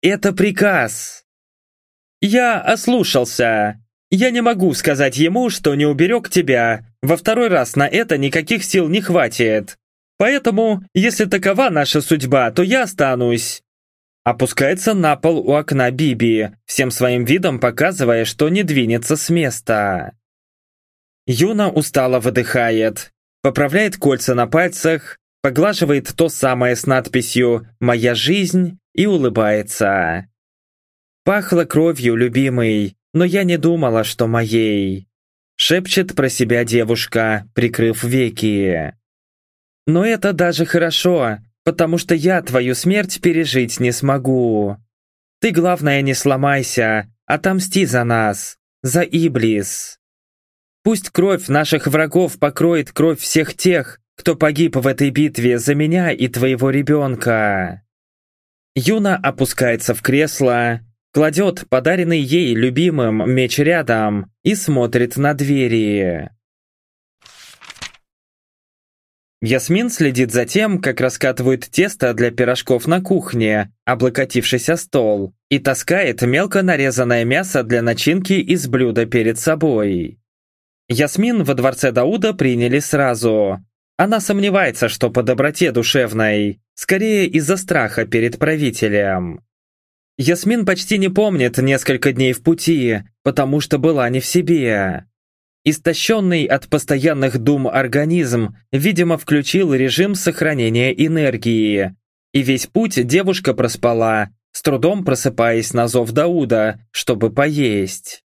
Speaker 1: «Это приказ!» «Я ослушался. Я не могу сказать ему, что не уберег тебя. Во второй раз на это никаких сил не хватит. Поэтому, если такова наша судьба, то я останусь. Опускается на пол у окна Биби, всем своим видом показывая, что не двинется с места. Юна устало выдыхает, поправляет кольца на пальцах, поглаживает то самое с надписью «Моя жизнь» и улыбается. Пахло кровью, любимый, но я не думала, что моей. Шепчет про себя девушка, прикрыв веки. Но это даже хорошо, потому что я твою смерть пережить не смогу. Ты, главное, не сломайся, отомсти за нас, за Иблис. Пусть кровь наших врагов покроет кровь всех тех, кто погиб в этой битве за меня и твоего ребенка. Юна опускается в кресло, кладет подаренный ей любимым меч рядом и смотрит на двери. Ясмин следит за тем, как раскатывают тесто для пирожков на кухне, облокотившись о стол, и таскает мелко нарезанное мясо для начинки из блюда перед собой. Ясмин во дворце Дауда приняли сразу. Она сомневается, что по доброте душевной, скорее из-за страха перед правителем. Ясмин почти не помнит несколько дней в пути, потому что была не в себе. Истощенный от постоянных дум организм, видимо, включил режим сохранения энергии. И весь путь девушка проспала, с трудом просыпаясь на зов Дауда, чтобы поесть.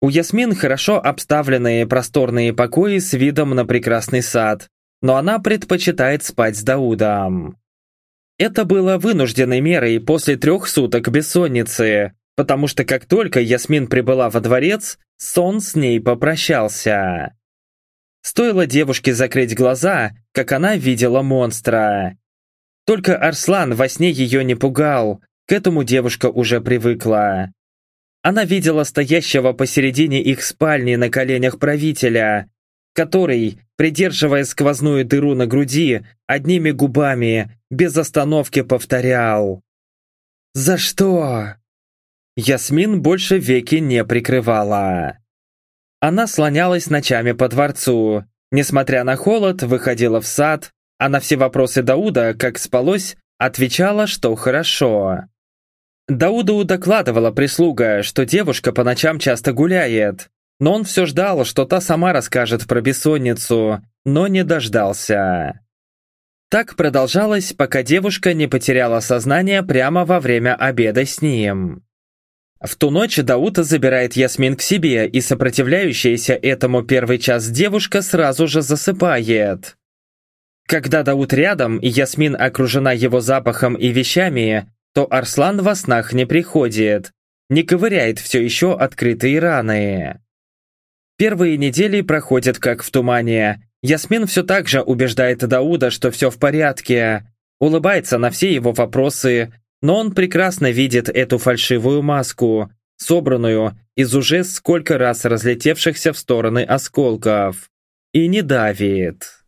Speaker 1: У Ясмин хорошо обставленные просторные покои с видом на прекрасный сад, но она предпочитает спать с Даудом. Это было вынужденной мерой после трех суток бессонницы, потому что как только Ясмин прибыла во дворец, сон с ней попрощался. Стоило девушке закрыть глаза, как она видела монстра. Только Арслан во сне ее не пугал, к этому девушка уже привыкла. Она видела стоящего посередине их спальни на коленях правителя, который, придерживая сквозную дыру на груди, одними губами, без остановки повторял «За что?» Ясмин больше веки не прикрывала. Она слонялась ночами по дворцу. Несмотря на холод, выходила в сад, а на все вопросы Дауда, как спалось, отвечала, что хорошо. Дауду докладывала прислуга, что девушка по ночам часто гуляет, но он все ждал, что та сама расскажет про бессонницу, но не дождался. Так продолжалось, пока девушка не потеряла сознание прямо во время обеда с ним. В ту ночь Даута забирает Ясмин к себе, и сопротивляющаяся этому первый час девушка сразу же засыпает. Когда Дауд рядом, и Ясмин окружена его запахом и вещами, то Арслан во снах не приходит, не ковыряет все еще открытые раны. Первые недели проходят как в тумане. Ясмин все так же убеждает Дауда, что все в порядке, улыбается на все его вопросы, но он прекрасно видит эту фальшивую маску, собранную из уже сколько раз разлетевшихся в стороны осколков, и не давит.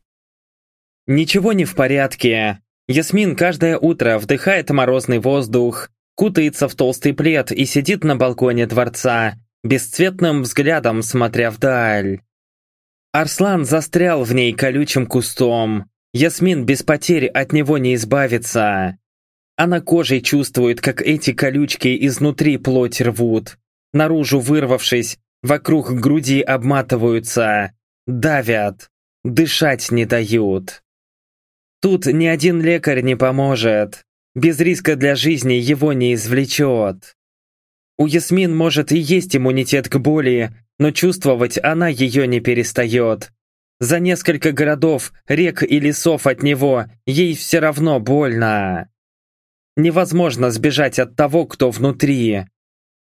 Speaker 1: Ничего не в порядке. Ясмин каждое утро вдыхает морозный воздух, кутается в толстый плед и сидит на балконе дворца, бесцветным взглядом смотря вдаль. Арслан застрял в ней колючим кустом. Ясмин без потерь от него не избавится. Она кожей чувствует, как эти колючки изнутри плоть рвут. Наружу вырвавшись, вокруг груди обматываются, давят, дышать не дают. Тут ни один лекарь не поможет. Без риска для жизни его не извлечет. У Ясмин может и есть иммунитет к боли, но чувствовать она ее не перестает. За несколько городов, рек и лесов от него ей все равно больно. Невозможно сбежать от того, кто внутри.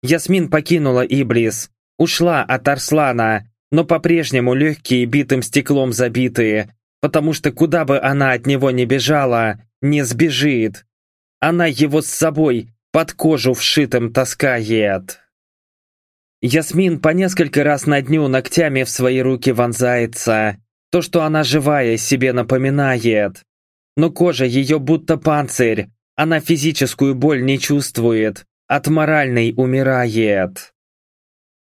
Speaker 1: Ясмин покинула Иблис, ушла от Арслана, но по-прежнему легкие битым стеклом забитые, потому что куда бы она от него не бежала, не сбежит. Она его с собой, под кожу вшитым таскает. Ясмин по несколько раз на дню ногтями в свои руки вонзается. То, что она живая, себе напоминает. Но кожа ее будто панцирь. Она физическую боль не чувствует. От моральной умирает.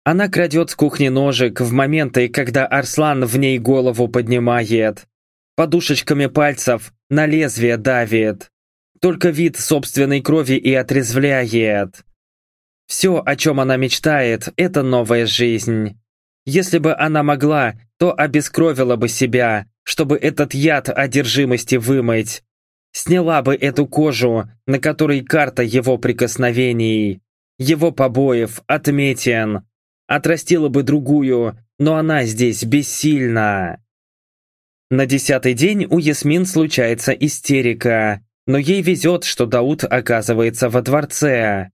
Speaker 1: Она крадет с кухни ножик в моменты, когда Арслан в ней голову поднимает. Подушечками пальцев на лезвие давит. Только вид собственной крови и отрезвляет. Все, о чем она мечтает, это новая жизнь. Если бы она могла, то обескровила бы себя, чтобы этот яд одержимости вымыть. Сняла бы эту кожу, на которой карта его прикосновений, его побоев, отметин, отрастила бы другую, но она здесь бессильна. На десятый день у Ясмин случается истерика, но ей везет, что Дауд оказывается во дворце.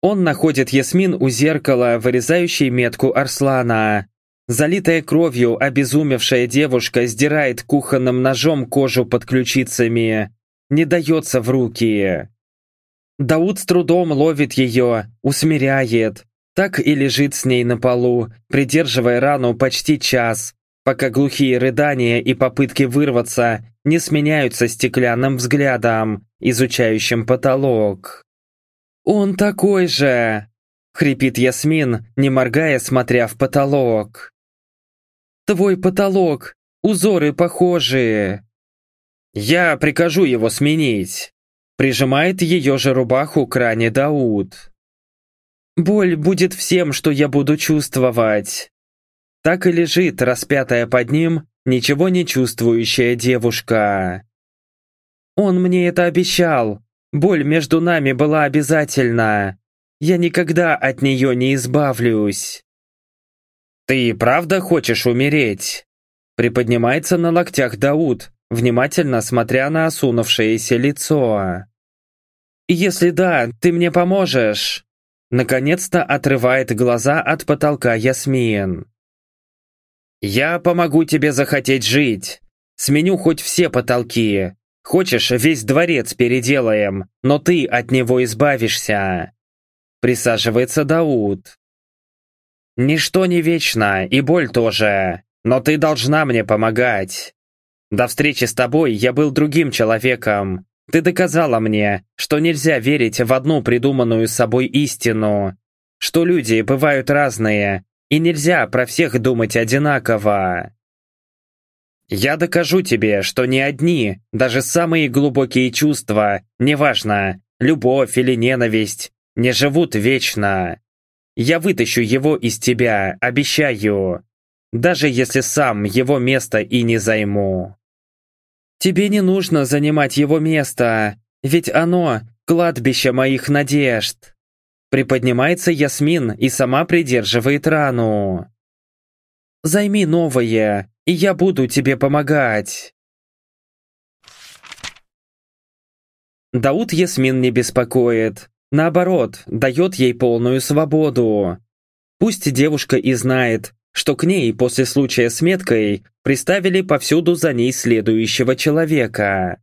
Speaker 1: Он находит Ясмин у зеркала, вырезающей метку Арслана. Залитая кровью, обезумевшая девушка сдирает кухонным ножом кожу под ключицами. Не дается в руки. Дауд с трудом ловит ее, усмиряет, так и лежит с ней на полу, придерживая рану почти час, пока глухие рыдания и попытки вырваться не сменяются стеклянным взглядом, изучающим потолок. «Он такой же!» — хрипит Ясмин, не моргая, смотря в потолок. «Твой потолок! Узоры похожие!» «Я прикажу его сменить!» Прижимает ее же рубаху к ране Дауд. Боль будет всем, что я буду чувствовать. Так и лежит, распятая под ним, ничего не чувствующая девушка. Он мне это обещал. Боль между нами была обязательна. Я никогда от нее не избавлюсь. «Ты правда хочешь умереть?» Приподнимается на локтях Дауд, внимательно смотря на осунувшееся лицо. «Если да, ты мне поможешь?» Наконец-то отрывает глаза от потолка Ясмин. «Я помогу тебе захотеть жить. Сменю хоть все потолки. Хочешь, весь дворец переделаем, но ты от него избавишься». Присаживается Дауд. «Ничто не вечно, и боль тоже, но ты должна мне помогать. До встречи с тобой я был другим человеком, ты доказала мне, что нельзя верить в одну придуманную собой истину, что люди бывают разные, и нельзя про всех думать одинаково. Я докажу тебе, что ни одни, даже самые глубокие чувства, неважно, любовь или ненависть, не живут вечно. Я вытащу его из тебя, обещаю, даже если сам его место и не займу. Тебе не нужно занимать его место, ведь оно — кладбище моих надежд. Приподнимается Ясмин и сама придерживает рану. Займи новое, и я буду тебе помогать. Дауд Ясмин не беспокоит. Наоборот, дает ей полную свободу. Пусть девушка и знает, что к ней после случая с меткой приставили повсюду за ней следующего человека.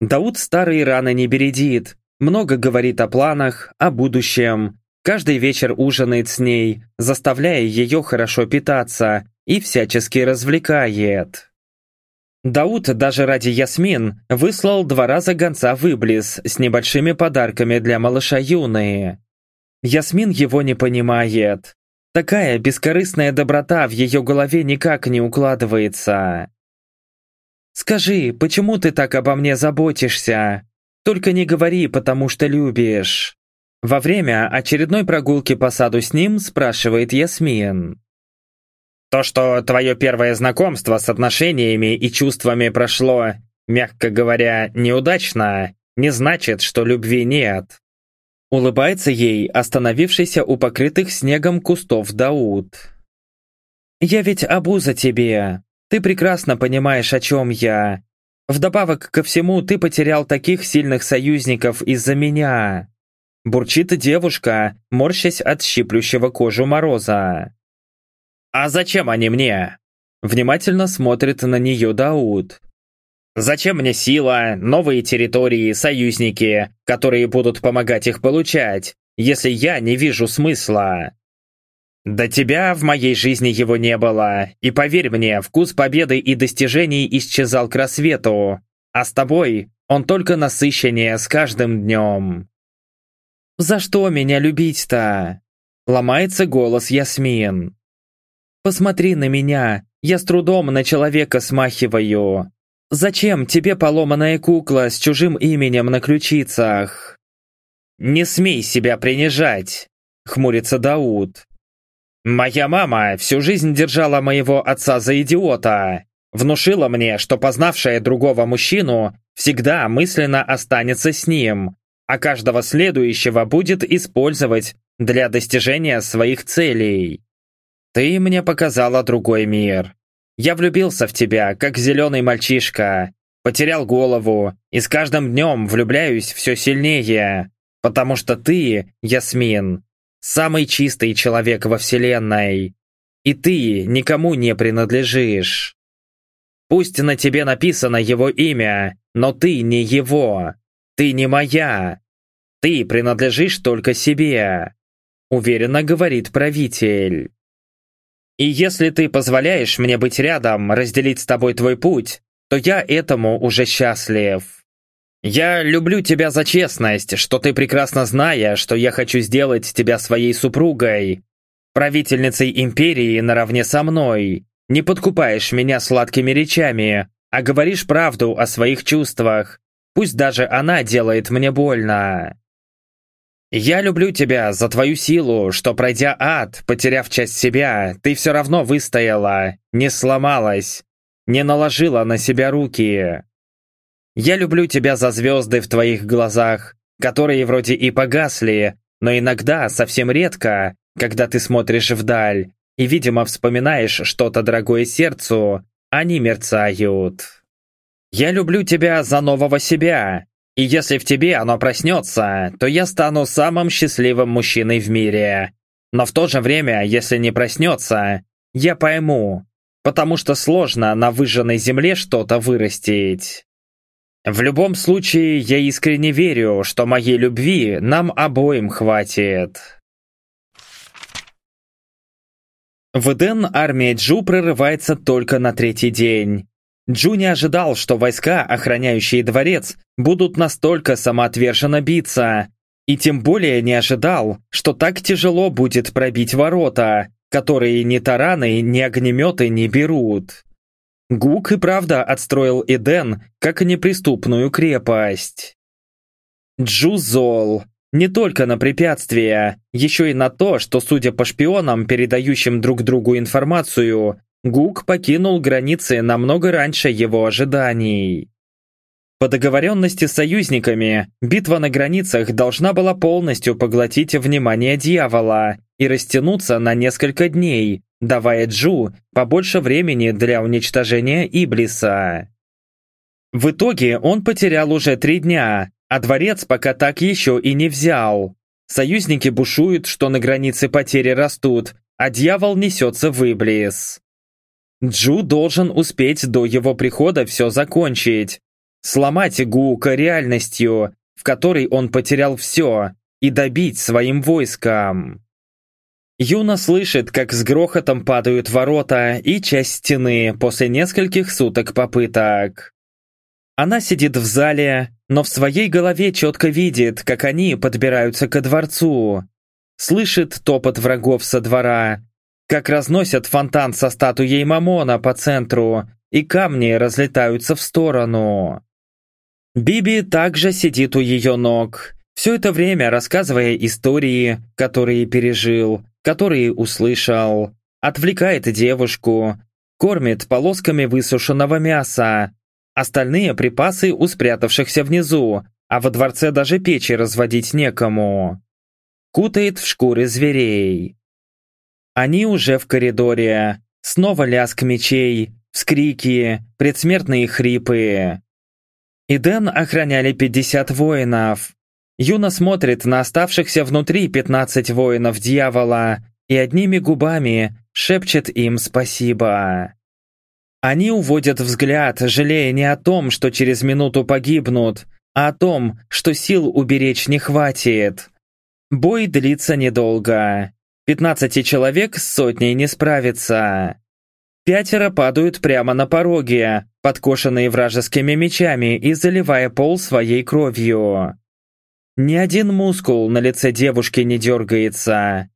Speaker 1: Дауд старые раны не бередит, много говорит о планах, о будущем, каждый вечер ужинает с ней, заставляя ее хорошо питаться и всячески развлекает. Дауд даже ради Ясмин выслал два раза гонца в Иблис с небольшими подарками для малыша Юны. Ясмин его не понимает. Такая бескорыстная доброта в ее голове никак не укладывается. «Скажи, почему ты так обо мне заботишься? Только не говори, потому что любишь». Во время очередной прогулки по саду с ним спрашивает Ясмин. «То, что твое первое знакомство с отношениями и чувствами прошло, мягко говоря, неудачно, не значит, что любви нет. Улыбается ей, остановившийся у покрытых снегом кустов Дауд. «Я ведь обуза тебе. Ты прекрасно понимаешь, о чем я. Вдобавок ко всему, ты потерял таких сильных союзников из-за меня». Бурчит девушка, морщась от щиплющего кожу мороза. «А зачем они мне?» Внимательно смотрит на нее Дауд. Зачем мне сила, новые территории, союзники, которые будут помогать их получать, если я не вижу смысла? До тебя в моей жизни его не было, и поверь мне, вкус победы и достижений исчезал к рассвету, а с тобой он только насыщеннее с каждым днем. «За что меня любить-то?» Ломается голос Ясмин. «Посмотри на меня, я с трудом на человека смахиваю. Зачем тебе поломанная кукла с чужим именем на ключицах?» «Не смей себя принижать», — хмурится Дауд. «Моя мама всю жизнь держала моего отца за идиота. Внушила мне, что познавшая другого мужчину всегда мысленно останется с ним, а каждого следующего будет использовать для достижения своих целей. Ты мне показала другой мир. Я влюбился в тебя, как зеленый мальчишка, потерял голову и с каждым днем влюбляюсь все сильнее, потому что ты, Ясмин, самый чистый человек во Вселенной, и ты никому не принадлежишь. Пусть на тебе написано его имя, но ты не его. Ты не моя. Ты принадлежишь только себе. Уверенно говорит правитель. И если ты позволяешь мне быть рядом, разделить с тобой твой путь, то я этому уже счастлив. Я люблю тебя за честность, что ты прекрасно зная, что я хочу сделать тебя своей супругой, правительницей империи наравне со мной, не подкупаешь меня сладкими речами, а говоришь правду о своих чувствах, пусть даже она делает мне больно. Я люблю тебя за твою силу, что пройдя ад, потеряв часть себя, ты все равно выстояла, не сломалась, не наложила на себя руки. Я люблю тебя за звезды в твоих глазах, которые вроде и погасли, но иногда, совсем редко, когда ты смотришь вдаль, и, видимо, вспоминаешь что-то дорогое сердцу, они мерцают. Я люблю тебя за нового себя, и если в тебе оно проснется, то я стану самым счастливым мужчиной в мире. Но в то же время, если не проснется, я пойму, потому что сложно на выжженной земле что-то вырастить. В любом случае, я искренне верю, что моей любви нам обоим хватит. В Эден армия Джу прорывается только на третий день. Джу не ожидал, что войска, охраняющие дворец, будут настолько самоотверженно биться, и тем более не ожидал, что так тяжело будет пробить ворота, которые ни тараны, ни огнеметы не берут. Гук и правда отстроил Эден как неприступную крепость. Джу зол, не только на препятствия, еще и на то, что, судя по шпионам, передающим друг другу информацию, Гук покинул границы намного раньше его ожиданий. По договоренности с союзниками, битва на границах должна была полностью поглотить внимание дьявола и растянуться на несколько дней, давая Джу побольше времени для уничтожения Иблиса. В итоге он потерял уже три дня, а дворец пока так еще и не взял. Союзники бушуют, что на границе потери растут, а дьявол несется в Иблис. Джу должен успеть до его прихода все закончить. Сломать Гука реальностью, в которой он потерял все, и добить своим войском. Юна слышит, как с грохотом падают ворота и часть стены после нескольких суток попыток. Она сидит в зале, но в своей голове четко видит, как они подбираются ко дворцу. Слышит топот врагов со двора, как разносят фонтан со статуей Мамона по центру, и камни разлетаются в сторону. Биби также сидит у ее ног, все это время рассказывая истории, которые пережил, которые услышал, отвлекает девушку, кормит полосками высушенного мяса, Остальные припасы у спрятавшихся внизу, а во дворце даже печи разводить некому. Кутает в шкуры зверей. Они уже в коридоре. Снова лязг мечей, вскрики, предсмертные хрипы. Иден охраняли 50 воинов. Юна смотрит на оставшихся внутри 15 воинов дьявола и одними губами шепчет им спасибо. Они уводят взгляд, жалея не о том, что через минуту погибнут, а о том, что сил уберечь не хватит. Бой длится недолго. 15 человек с сотней не справится. Пятеро падают прямо на пороге, подкошенные вражескими мечами и заливая пол своей кровью. Ни один мускул на лице девушки не дергается.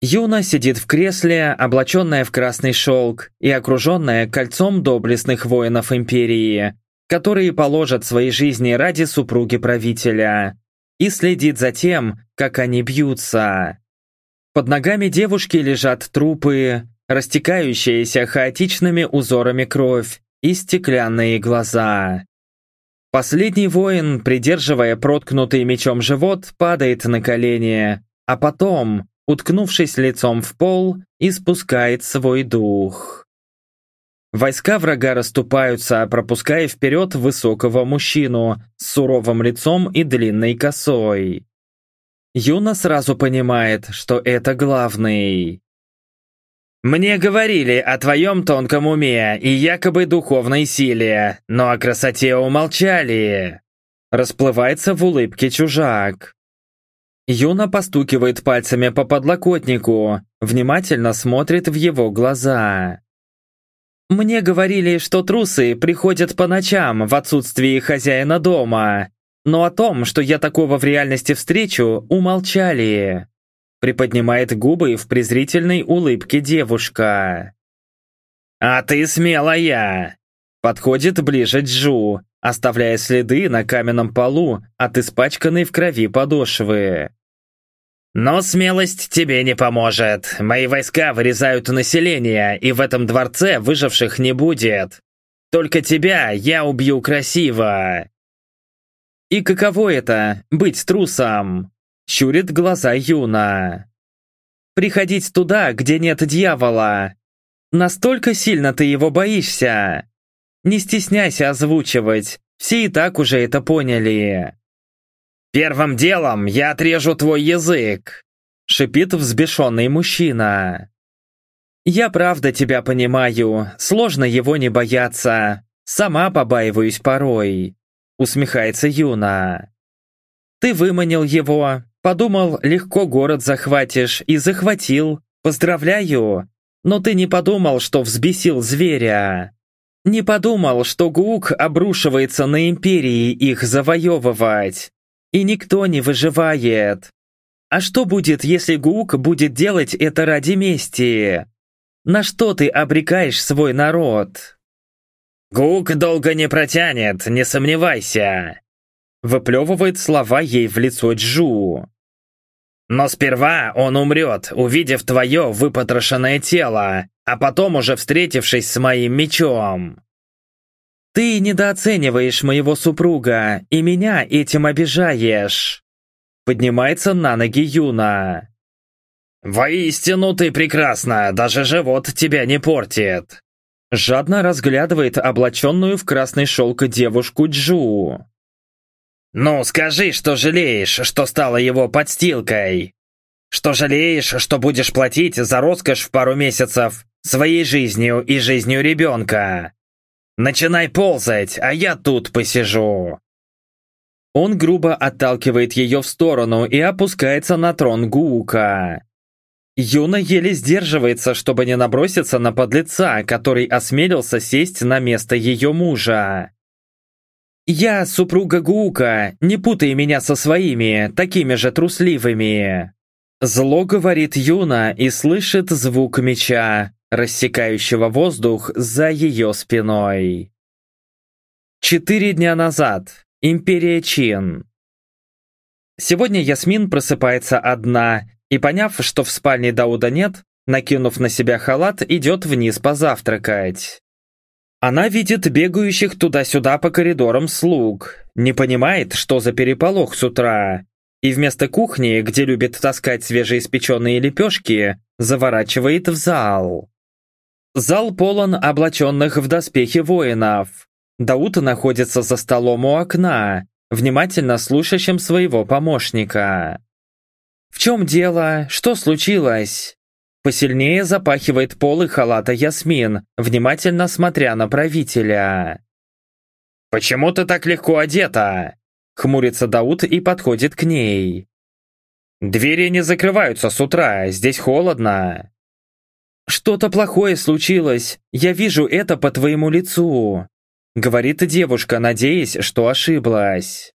Speaker 1: Юна сидит в кресле, облаченная в красный шелк и окруженная кольцом доблестных воинов Империи, которые положат свои жизни ради супруги правителя, и следит за тем, как они бьются. Под ногами девушки лежат трупы, растекающиеся хаотичными узорами кровь и стеклянные глаза. Последний воин, придерживая проткнутый мечом живот, падает на колени, а потом, уткнувшись лицом в пол, испускает свой дух. Войска врага расступаются, пропуская вперед высокого мужчину с суровым лицом и длинной косой. Юна сразу понимает, что это главный. «Мне говорили о твоем тонком уме и якобы духовной силе, но о красоте умолчали!» Расплывается в улыбке чужак. Юна постукивает пальцами по подлокотнику, внимательно смотрит в его глаза. «Мне говорили, что трусы приходят по ночам в отсутствии хозяина дома, но о том, что я такого в реальности встречу, умолчали». Приподнимает губы в презрительной улыбке девушка. «А ты смелая!» Подходит ближе Джу, оставляя следы на каменном полу от испачканной в крови подошвы. Но смелость тебе не поможет. Мои войска вырезают население, и в этом дворце выживших не будет. Только тебя я убью красиво. И каково это — быть трусом? Щурит глаза Юна. Приходить туда, где нет дьявола. Настолько сильно ты его боишься. Не стесняйся озвучивать, все и так уже это поняли. «Первым делом я отрежу твой язык!» — шипит взбешенный мужчина. «Я правда тебя понимаю, сложно его не бояться. Сама побаиваюсь порой», — усмехается Юна. «Ты выманил его, подумал, легко город захватишь, и захватил. Поздравляю! Но ты не подумал, что взбесил зверя. Не подумал, что Гук обрушивается на империи их завоевывать и никто не выживает. А что будет, если Гук будет делать это ради мести? На что ты обрекаешь свой народ? Гук долго не протянет, не сомневайся. Выплевывает слова ей в лицо Джу. Но сперва он умрет, увидев твое выпотрошенное тело, а потом уже встретившись с моим мечом. Ты недооцениваешь моего супруга и меня этим обижаешь. Поднимается на ноги Юна. «Воистину ты прекрасна, даже живот тебя не портит!» Жадно разглядывает облаченную в красный шелк девушку Джу. «Ну, скажи, что жалеешь, что стала его подстилкой! Что жалеешь, что будешь платить за роскошь в пару месяцев своей жизнью и жизнью ребенка! «Начинай ползать, а я тут посижу!» Он грубо отталкивает ее в сторону и опускается на трон Гуука. Юна еле сдерживается, чтобы не наброситься на подлеца, который осмелился сесть на место ее мужа. «Я супруга Гуука, не путай меня со своими, такими же трусливыми!» Зло говорит Юна и слышит звук меча, рассекающего воздух за ее спиной. Четыре дня назад. Империя Чин. Сегодня Ясмин просыпается одна и, поняв, что в спальне Дауда нет, накинув на себя халат, идет вниз позавтракать. Она видит бегающих туда-сюда по коридорам слуг, не понимает, что за переполох с утра, и вместо кухни, где любит таскать свежеиспеченные лепешки, заворачивает в зал. Зал полон облаченных в доспехи воинов. Дауд находится за столом у окна, внимательно слушающим своего помощника. «В чем дело? Что случилось?» Посильнее запахивает полы халата Ясмин, внимательно смотря на правителя. «Почему ты так легко одета?» Хмурится Дауд и подходит к ней. «Двери не закрываются с утра, здесь холодно». «Что-то плохое случилось, я вижу это по твоему лицу», говорит девушка, надеясь, что ошиблась.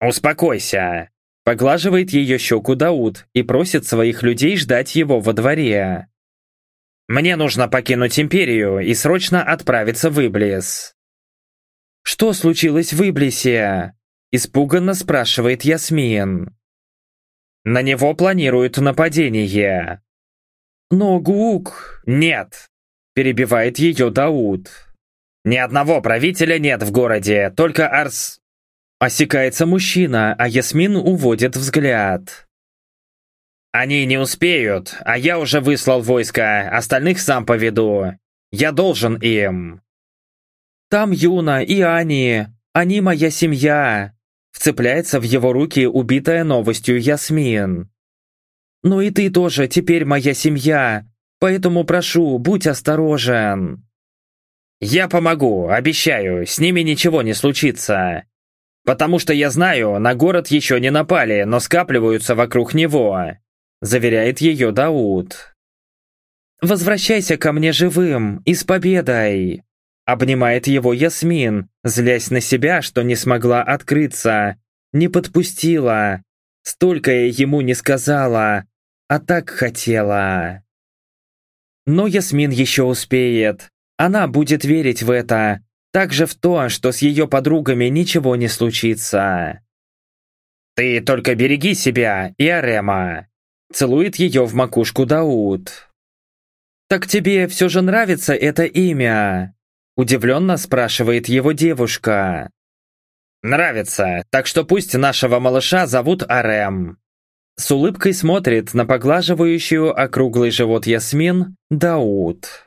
Speaker 1: «Успокойся», поглаживает ее щеку Дауд и просит своих людей ждать его во дворе. «Мне нужно покинуть Империю и срочно отправиться в Иблис». «Что случилось в Иблисе?» Испуганно спрашивает Ясмин. На него планируют нападение. Но Гук... Нет, перебивает ее Дауд. Ни одного правителя нет в городе, только Арс... Осекается мужчина, а Ясмин уводит взгляд. Они не успеют, а я уже выслал войско, остальных сам поведу. Я должен им. Там Юна и Ани, они моя семья. Вцепляется в его руки убитая новостью Ясмин. «Ну и ты тоже теперь моя семья, поэтому прошу, будь осторожен». «Я помогу, обещаю, с ними ничего не случится. Потому что я знаю, на город еще не напали, но скапливаются вокруг него», заверяет ее Дауд. «Возвращайся ко мне живым и с победой!» Обнимает его Ясмин, злясь на себя, что не смогла открыться, не подпустила, столько ему не сказала, а так хотела. Но Ясмин еще успеет. Она будет верить в это, также в то, что с ее подругами ничего не случится. «Ты только береги себя и Арема!» Целует ее в макушку Дауд. «Так тебе все же нравится это имя?» Удивленно спрашивает его девушка. «Нравится, так что пусть нашего малыша зовут Арем». С улыбкой смотрит на поглаживающую округлый живот Ясмин Дауд.